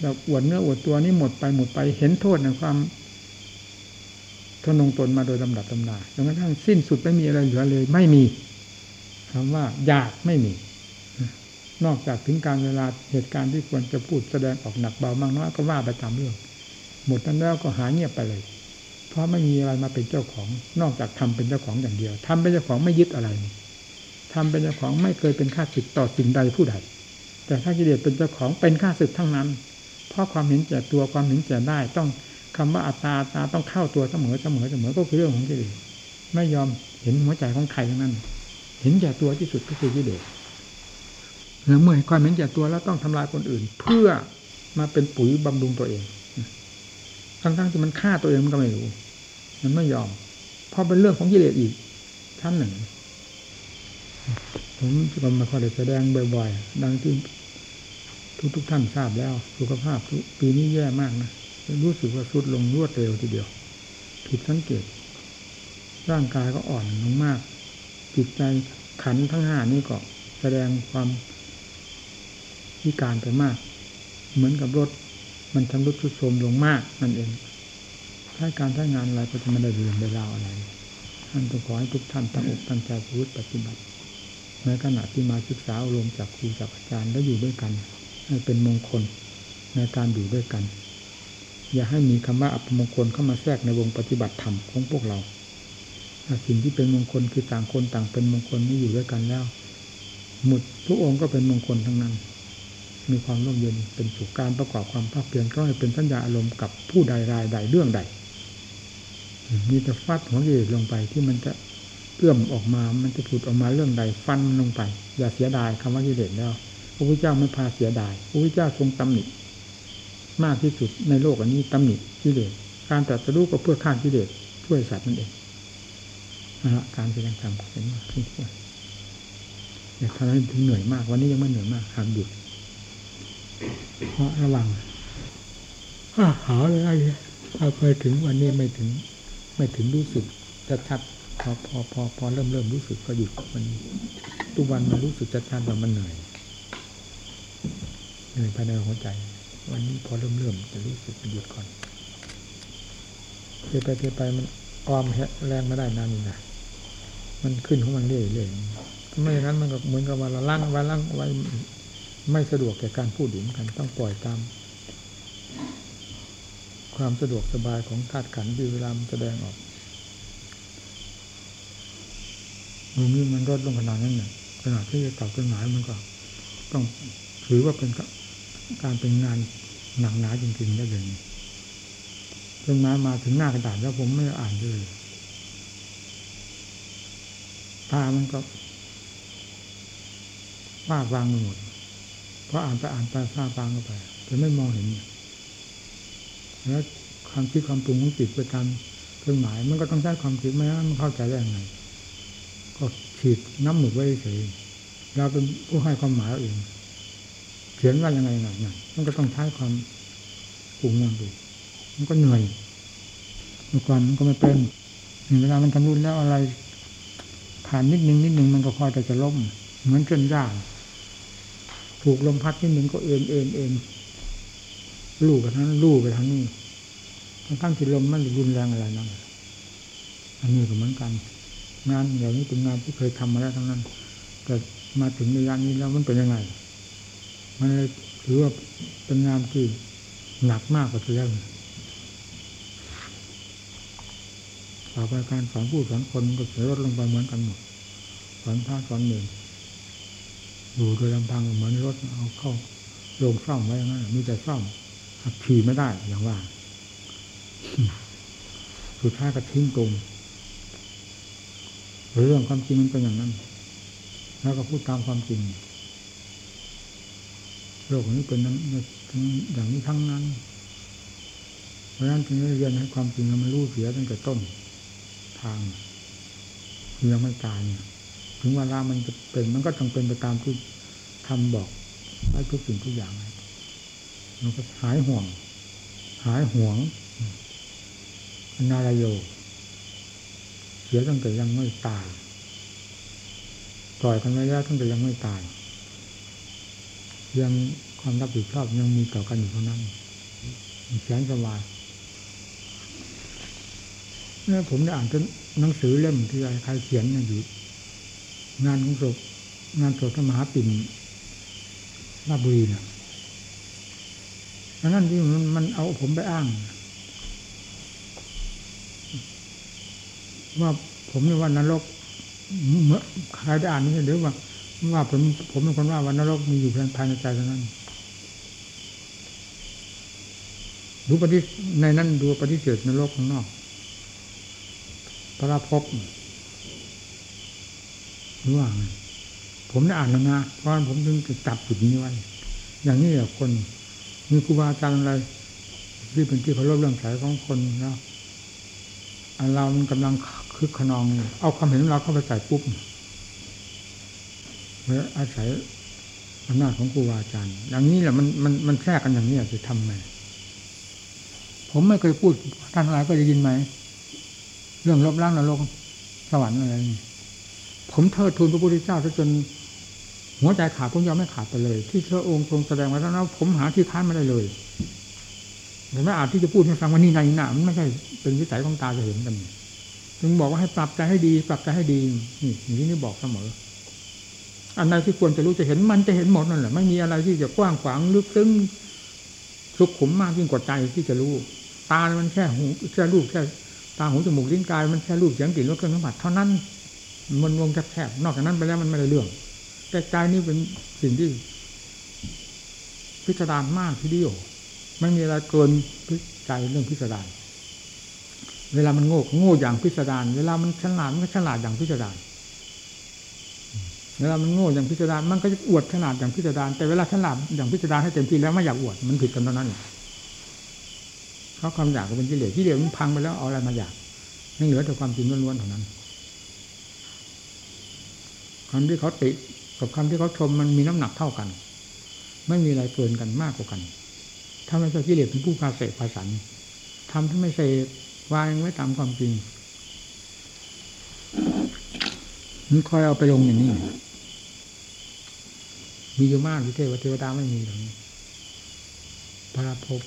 แบบอวดเนื้ออวดตัวนี่หมดไปหมดไปเห็นโทษในความทนงตนมาโดยลำดับตำนาจนกระทั่งสิ้นสุดไม่มีอะไรเหลือเลย ไม่มี คำว่าอยากไม่มี นอกจากถึงการเวลาเหตุการณ์ที่ควรจะพูดแสดงออกหนักเบามากน้อยก็ว่าไปตามเรื่อง หมดนั้นแล้วก็หายเงียบไปเลย เพราะไม่มีอะไรมาเป็นเจ้าของ นอกจากทำเป็นเจ้าของอย่างเดียวทำเป็นเจ้าของไม่ยึดอะไรทำเป็นเจ้าของไม่เคยเป็นข้าศึกต่อสิ่งใดผู้ใดแต่ถ้ากิเลสเป็นเจ้าของเป็นข้าศึกทั้งนั้น เพราะความเห็นแก่ตัวความเห็นแก่ได้ต้องคำว่าอัตตาตาต้องเข้าตัวเสมอเสมอเสมอก็คือเรื่องของกิเลสไม่ยอมเห็นหัวใจของใครทั้งนั้น เห็นแก่ตัวที่สุดก็คือกิเลสแล้วเมื่อความเห็นแก่ตัวแล้วต้องทำลายคนอื่น เพื่อมาเป็นปุ๋ยบำรุงตัวเองทั้งๆที่มันฆ่าตัวเองมันก็ไม่รู้ มันไม่ยอม เพราะเป็นเรื่องของกิเลสอีกชั้นหนึ่ง ผมก็มาคอยแสดงบ่อยๆ ดังที่ทุกทุกท่านทราบแล้ว สุขภาพปีนี้แย่มากนะรู้สึกว่าสุดลงรวดเร็วทีเดียว ผิดสังเกต ร่างกายก็อ่อนลงมาก จิตใจขันทั้งห้านี่ก็แสดงความพิการไปมาก เหมือนกับรถมันชำรุดทุดโทรมลงมากนั่นเองถ้าการใช้งานอะไรก็จะไม่ได้เรื่องได้ราวอะไรท่านต้องขอให้ทุกท่านตั้งอกตั้งใจพูดปฏิบัติในขณะที่มาศึกษาอารมณ์จากครูจากอาจารย์แล้วอยู่ด้วยกัน ให้เป็นมงคลในการอยู่ด้วยกัน อย่าให้มีคำว่าอัปมงคลเข้ามาแทรกในวงปฏิบัติธรรมของพวกเรา สิ่งที่เป็นมงคลคือต่างคนต่างเป็นมงคลนี่อยู่ด้วยกันแล้ว หมดทุกองค์ก็เป็นมงคลทั้งนั้น มีความร่มเย็นเป็นสุขการประกอบความภาคเพียรก็ให้เป็นสัญญาอารมณ์กับผู้ใดรายใดเรื่องใด มีแต่ฟัดหัวเกลงไปที่มันจะเอื้อมออกมา มันจะผุดออกมาเรื่องใดฟันลงไป อย่าเสียดายคำว่ากิเลสแล้วพระพุทธเจ้าไม่พาเสียดายพระพุทธเจ้าทรงตำหนิมากที่สุดในโลกอันนี้ตำหนิกิเลสการตรัสรู้ก็เพื่อฆ่ากิเลสช่วยสัตว์นั่นเอง นะการแสดงธรรมเป็นมากที่ควรอย่าทำให้ถึงเหนื่อยมาก วันนี้ยังไม่เหนื่อยมากหากหยุดเพราะระวังหาอะไรถ้าไปถึงวันนี้ไม่ถึง ไม่ถึงรู้สึกจะชัดพอพอพอพอเริ่มเริ่มรู้สึกก็หยุดมันทุกวันมันรู้สึกจะชัดว่ามันเหนื่อยเหนื่อยภายในหัวใจ วันนี้พอเริ่มเริ่มจะรู้สึกหยุดก่อนเทไปเทไปมันออมแรงไม่ได้นานนี่นะ มันขึ้นของมันเรื่อยๆไม่อย่างนั้นมันก็เหมือนกับว่าเราล่างไว้ล่างไว้ไม่สะดวกแก่การพูดถึงกันต้องปล่อยตาม ความสะดวกสบายของธาตุขันธ์ที่เวลามันแสดงออกมือนี้มันลดลงขนาดนั้นเนี่ยขนาดที่จะต่อเครื่องหมามันก็ ต้องถือว่าเป็นการเป็นงานหนักหนาจริงๆได้เลยเครื่องหมามาถึงหน้ากระดาษแล้วผมไม่อ่านเลย ตามันก็ฟ้าฟางไปหมดเพราะอ่านไปอ่านไปฟ้าฟางเข้าไปแต่ไม่มองเห็นแล้วความคิดความปรุงของจิตไปตามเครื่องหมาย มันก็ต้องใช้ความคิดไม่งั้นมันเข้าใจได้ยังไงก็ฉีดน้ำหมึกไว้เฉยเราเป็นผู้ให้ความหมายเองเขียนว่ายังไงหน่อยเนี่ยมันก็ต้องใช้ความปรุงอย่างดูมันก็เหนื่อยเมื่อก่อนมันก็ไม่เป็นเวลามันทำรุ่นแล้วอะไร ผ่านนิดนึงนิดนึงมันก็พอแต่จะล้มเหมือนเส้นย่างถูกลมพัดนิดนึงก็เอ็นเอ็นเอ็นลู่ไปทั้งลู่ไปทั้งนี้ทั้งที่ลมมันรุนแรงอะไรนั่นอันนี้ก็เหมือนกัน งานอย่างนี้เป็นงานที่เคยทำมาแล้วทั้งนั้น แต่มาถึงในยานนี้แล้วมันเป็นยังไง มันเลยถือว่าเป็นงานที่หนักมากกว่าที่แล้ว ต่อไปการสอนผู้สอนคนก็เสียลดลงไปเหมือนกันหมดสอนพระสอนเนรอยู่โดยลำพังเหมือนรถเอาเข้าโรงซ่อมไว้ย่างนั้นมีแต่ซ่อมขับขี่ไม่ได้อย่างว่าสุดท้ายก็ทิ้งตรงเรื่องความจริงมันเป็นอย่างนั้น แล้วก็พูดตามความจริงโลกนี้เป็นนั้นอย่างนี้ทั้งนั้น เพราะฉะนั้นจึงได้เรียนให้ความจริงมันรู้เสียตั้งแต่ต้น ทางยังไม่ตายถึงเวลามันจะเป็น มันก็ต้องเป็นไปตามที่ทำบอกไว้ทุกสิ่งทุกอย่างมันก็หายห่วง หายห่วงนารายโยเสียตั้งแต่ยังไม่ตายปล่อยกันไว้แล้ตั้งแต่ยังไม่ตาย ยังความรับผิดชอบยังมีต่อกันอยู่เท่านั้นแสนสบาย ผมได้อ่านจนหนังสือเล่มที่ใครเขียนอยู่งานของศพงานศพพระมหาปิ่นราบุรีนะนั่นที่มันมันเอาผมไปอ้าง ว่าผมในวันนรกเมื่อใครได้อ่านนี่เดี๋ยวว่าว่าผมผมเป็นคนว่าวันนรกมีอยู่ภายในใจเท่านั้นดูปฏิในนั้นดูปฏิเสธนรกข้างนอก พระภพรู้ว่าผมได้อ่านแล้วนะเพราะผมถึงจะจับจุดนี้ไว้ อย่างนี้แหละคนมีครูบาอาจารย์อะไรที่เป็นที่เคารพเรื่องสายของคนแล้วเรามันกำลังคึกขนอง เอาความเห็นเราเข้าไปใส่ปุ๊บเมื่ออาศัยอำนาจของครูบาอาจารย์อย่างนี้แหละมันมันมันแทรกกันอย่างนี้จะทำไงผมไม่เคยพูดท่านอะไรก็จะยินไหม รื่องลบล้างนรกสวรรค์อะไรนี่ผมเทิดทูนพระพุทธเจ้าจนหัวใจขาดผมยอมไม่ขาดไปเลย ที่พระองค์ทรงแสดงไว้แล้วผมหาที่ค้านไม่ได้เลยแต่ไม่อาจที่จะพูดให้ฟังว่านี่นายหนามันไม่ใช่เป็นวิสัยของตาจะเห็นกันจึงบอกว่าให้ปรับใจให้ดี ปรับใจให้ดีนี่อย่างนี้บอกเสมอ อันใดที่ควรจะรู้จะเห็นมันจะเห็นหมดนั่นแหละไม่มีอะไรที่จะกว้างขวางลึกซึ้งสุขุมมากยิ่งกว่าใจที่จะรู้ ตา มันแค่หูแค่รูปแค่ ตาหูจมูกลิ้นกายมันแค่รูปเสียงกลิ่นรสเครื่องสัมผัสเท่านั้นมันวงแคบๆนอกจากนั้นไปแล้วมันไม่ได้เรื่อง แต่ใจนี่เป็นสิ่งที่ พิสดารมากทีเดียวไม่มีอะไรเกินใจเรื่องพิสดารเวลามันโง่โง่อย่างพิสดารเวลามันฉลาดมันก็ฉลาดอย่างพิสดารเวลามันโง่อย่างพิสดารมันก็จะอวดขนาดอย่างพิสดารแต่เวลาฉลาดอย่างพิสดารให้เต็มที่แล้วไม่อยากอวดมันผิดกันตอนนั้น เขาความอยากก็เป็นกิเลสที่เดียวมันพังไปแล้วเอาอะไรมาอยากไม่เหลือแต่ความจริงล้วนๆเท่านั้นคำที่เขาติกับคำที่เขาชมมันมีน้ำหนักเท่ากัน ไม่มีอะไรเกินกันมากกว่ากันถ้าไม่ใช่กิเลสเป็นผู้พาเสกภาสันทำที่ไม่เสกวางไว้ตามความจริงมันคอยเอาไปลงอย่างนี้มีอยู่มากที่เทวเทวดาไม่มีหรอกพระภพ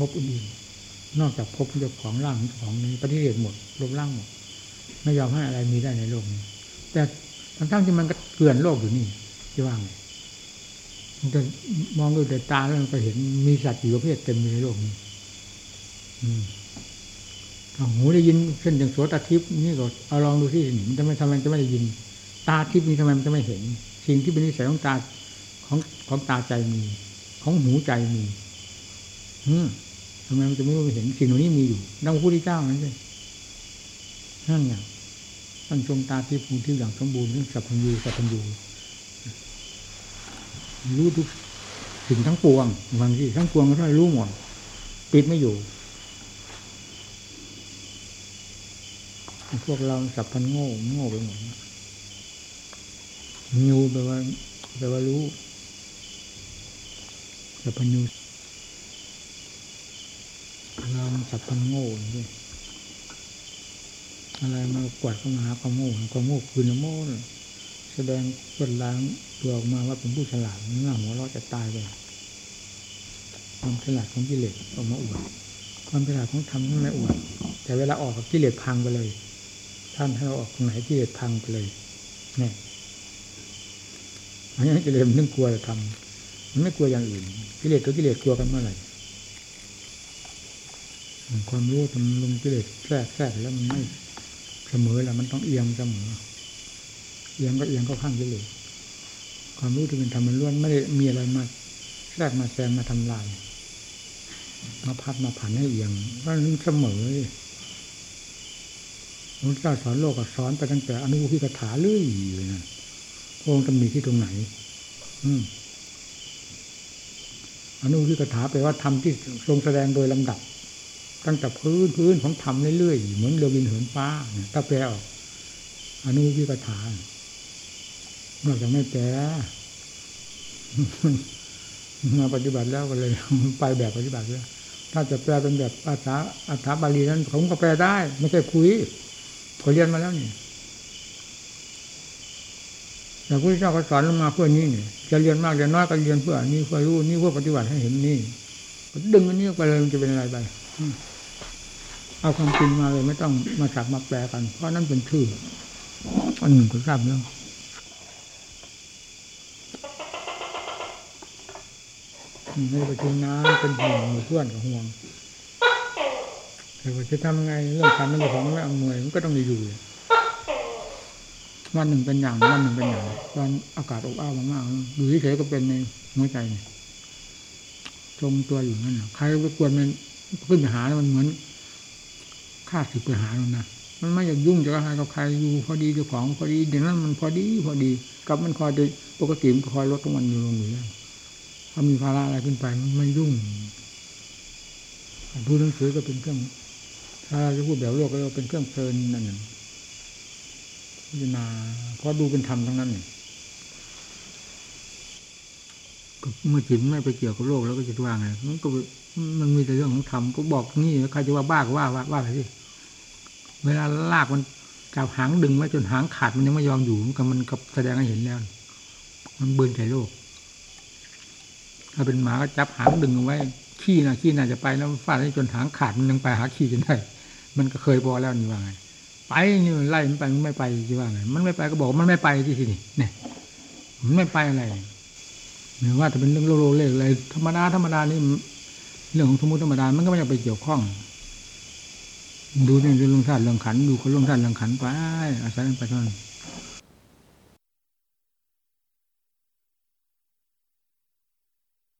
ภพอื่นนอกจากภพเจ้าของร่างของนี้ปฏิเสธหมดรวมร่างหมดไม่ยอมให้อะไรมีได้ในโลกนี้แต่ทั้งที่มันก็เกลื่อนโลกอยู่นี่จะว่าไงมันจะมองด้วยแต่ตาแล้วมันก็เห็นมีสัตว์อยู่ประเภทเต็มในโลกนี้ อืมหูได้ยินเช่นอย่างโสตทิพย์นี่ก็เอาลองดูที่มันจะไม่ทำไมจะไม่ได้ยิน ตาทิพย์นี้ทำไมมันจะไม่เห็น สิ่งที่เป็นนิสัยของตาของของตาใจมี ของหูใจมี อืม ทำไมมันจะไม่รู้เห็นสิ่งเหล่านี้มีอยู่ดังพระพุทธเจ้านั่นเลยนั่นไงท่านทรงตาที่ภูที่อย่างสมบูรณ์เรื่งสัพพัญญูสัพพัญญูรู้ทุกสิ่งทั้งปวงบางทีทั้งปวงก็ท่านรู้หมดปิดไม่อยู่ พวกเราสับพันโง่โง่ไปหมดนิวแปลว่าแปลว่ารู้สับพันยู เราสับพันโง่ด้วยอะไรมากวดเข้ามาหาความโง่ความโง่คือนโม่แสดงเปิดล้างตัวออกมาว่าเป็นผู้ฉลาดหน้าหัวเราจะตายไปความฉลาดของกิเลสออกมาอวดความฉลาดของธรรมนั่นไม่อวดแต่เวลาออกกับกิเลสพังไปเลย ท่านให้เราออกตรงไหนกิเลสพังไปเลยเนี่ยอันนี้กิเลสมันนึกกลัวจะทำมันไม่กลัวอย่างอื่นกิเลสกับกิเลสกลัวกันเมื่อไหร่ ความรู้มันลงกิเลสแทรกแทรกแล้วมันไม่เสมอแล้วมันต้องเอียงเสมอ เอียงก็เอียงก็ข้างกิเลสความรู้ที่เป็นธรรมมันล้วนไม่ได้มีอะไรมาแทรกมาแซงมาทำลายมาพัดมาผันให้เอียงเพราะนั้นเสมอพระเจ้าสอนโลกก็สอนไปตั้งแต่อนุพิกถาเรื่อยเลยนะพระองค์จะมีที่ตรงไหน อืมอนุพิกถาแปลว่าธรรมที่ทรงแสดงโดยลำดับ ตั้งแต่พื้นพื้นของธรรมเรื่อยๆเหมือนเรือบินเหินฟ้าถ้าแปลออกอนุพิกถานอกจากไม่แปลมาปฏิบัติแล้วก็เลยไปแบบปฏิบัติแล้วถ้าจะแปลเป็นแบบภาษาอัฐบาลีนั้นผมก็แปลได้ ไม่ใช่คุยผมเรียนมาแล้วนี่แต่พระเจ้าก็สอนลงมาเพื่อนี้นี่จะเรียนมากเรียนน้อยก็เรียนเพื่อนี้เพื่อรู้นี่เพื่อปฏิบัติให้เห็นนี่ดึงอันนี้ไปเลยมันจะเป็นอะไรไป เอาความจริงมาเลยไม่ต้องมาสักมาแปลกัน เพราะนั่นเป็นชื่ออันหนึ่งก็ทราบแล้วไม่ไปถึงน้ำเป็นห่วงเพื่อนกับห่วงแต่ว่าจะทำไงเรื่องการเรื่งของไม่อำนวยมันก็ต้องอยู่วันหนึ่งเป็นอย่างวันหนึ่งเป็นอย่างตอนอากาศอบอ้าวมากๆดูที่เฉยก็เป็นในหัวใจเนี่ยจมตัวอยู่นั่นใครไปกวนมันขึ้นไปหาแล้วมันเหมือน ฆ่าสึกไปหาแล้วนะมันไม่อยากยุ่งจะกับใครกับใครอยู่พอดีเจ้าของพอดีอย่างนั้นมันพอดีพอดีกับมันคอยโดยปกติมันคอยลดของมันอยู่ลงอยู่แล้วถ้ามีภาระอะไรขึ้นไปมันไม่ยุ่งพูหนังสือก็เป็นเครื่อง ถ้าจะพูดแบบโลกก็เป็นเครื่องเพลินนั่นหนึ่งพิจารณาเพราะดูเป็นธรรมทั้งนั้นเมื่อจิตไม่ไปเกี่ยวกับโลกแล้วก็จะว่าไงมันก็มันมีแต่เรื่องของธรรมก็บอกนี่ใครจะว่าบ้าก็ว่าว่าว่าไปสิ เวลาลากมันจับหางดึงไว้จนหางขาดมันยังไม่ยอมอยู่มันก็มันก็แสดงให้เห็นแล้ว มันเบื่อใจโลก ถ้าเป็นหมาก็จับหางดึงเอาไว้ ขี้นะขี้น่าจะไปแล้วฟาดให้จนหางขาดมันยังไปหาขี้จนได้ มันก็เคยพอแล้วนี่ว่าไง ไปนี่ไล่มันไปมันไม่ไปที่ว่าไง มันไม่ไปก็บอกมันไม่ไปที่ที่นี่เนี่ยมันไม่ไปอะไรหรือว่าจะเป็นเรื่องโลโลเลกอะไรธรรมดาธรรมดานี่เรื่องของสมมติธรรมดามันก็ไม่อยากไปเกี่ยวข้อง ดูเรื่องเรื่องธาตุเรื่องขันดูคนเรื่องธาตุเรื่องขันไปอาศัยไปเท่านั้น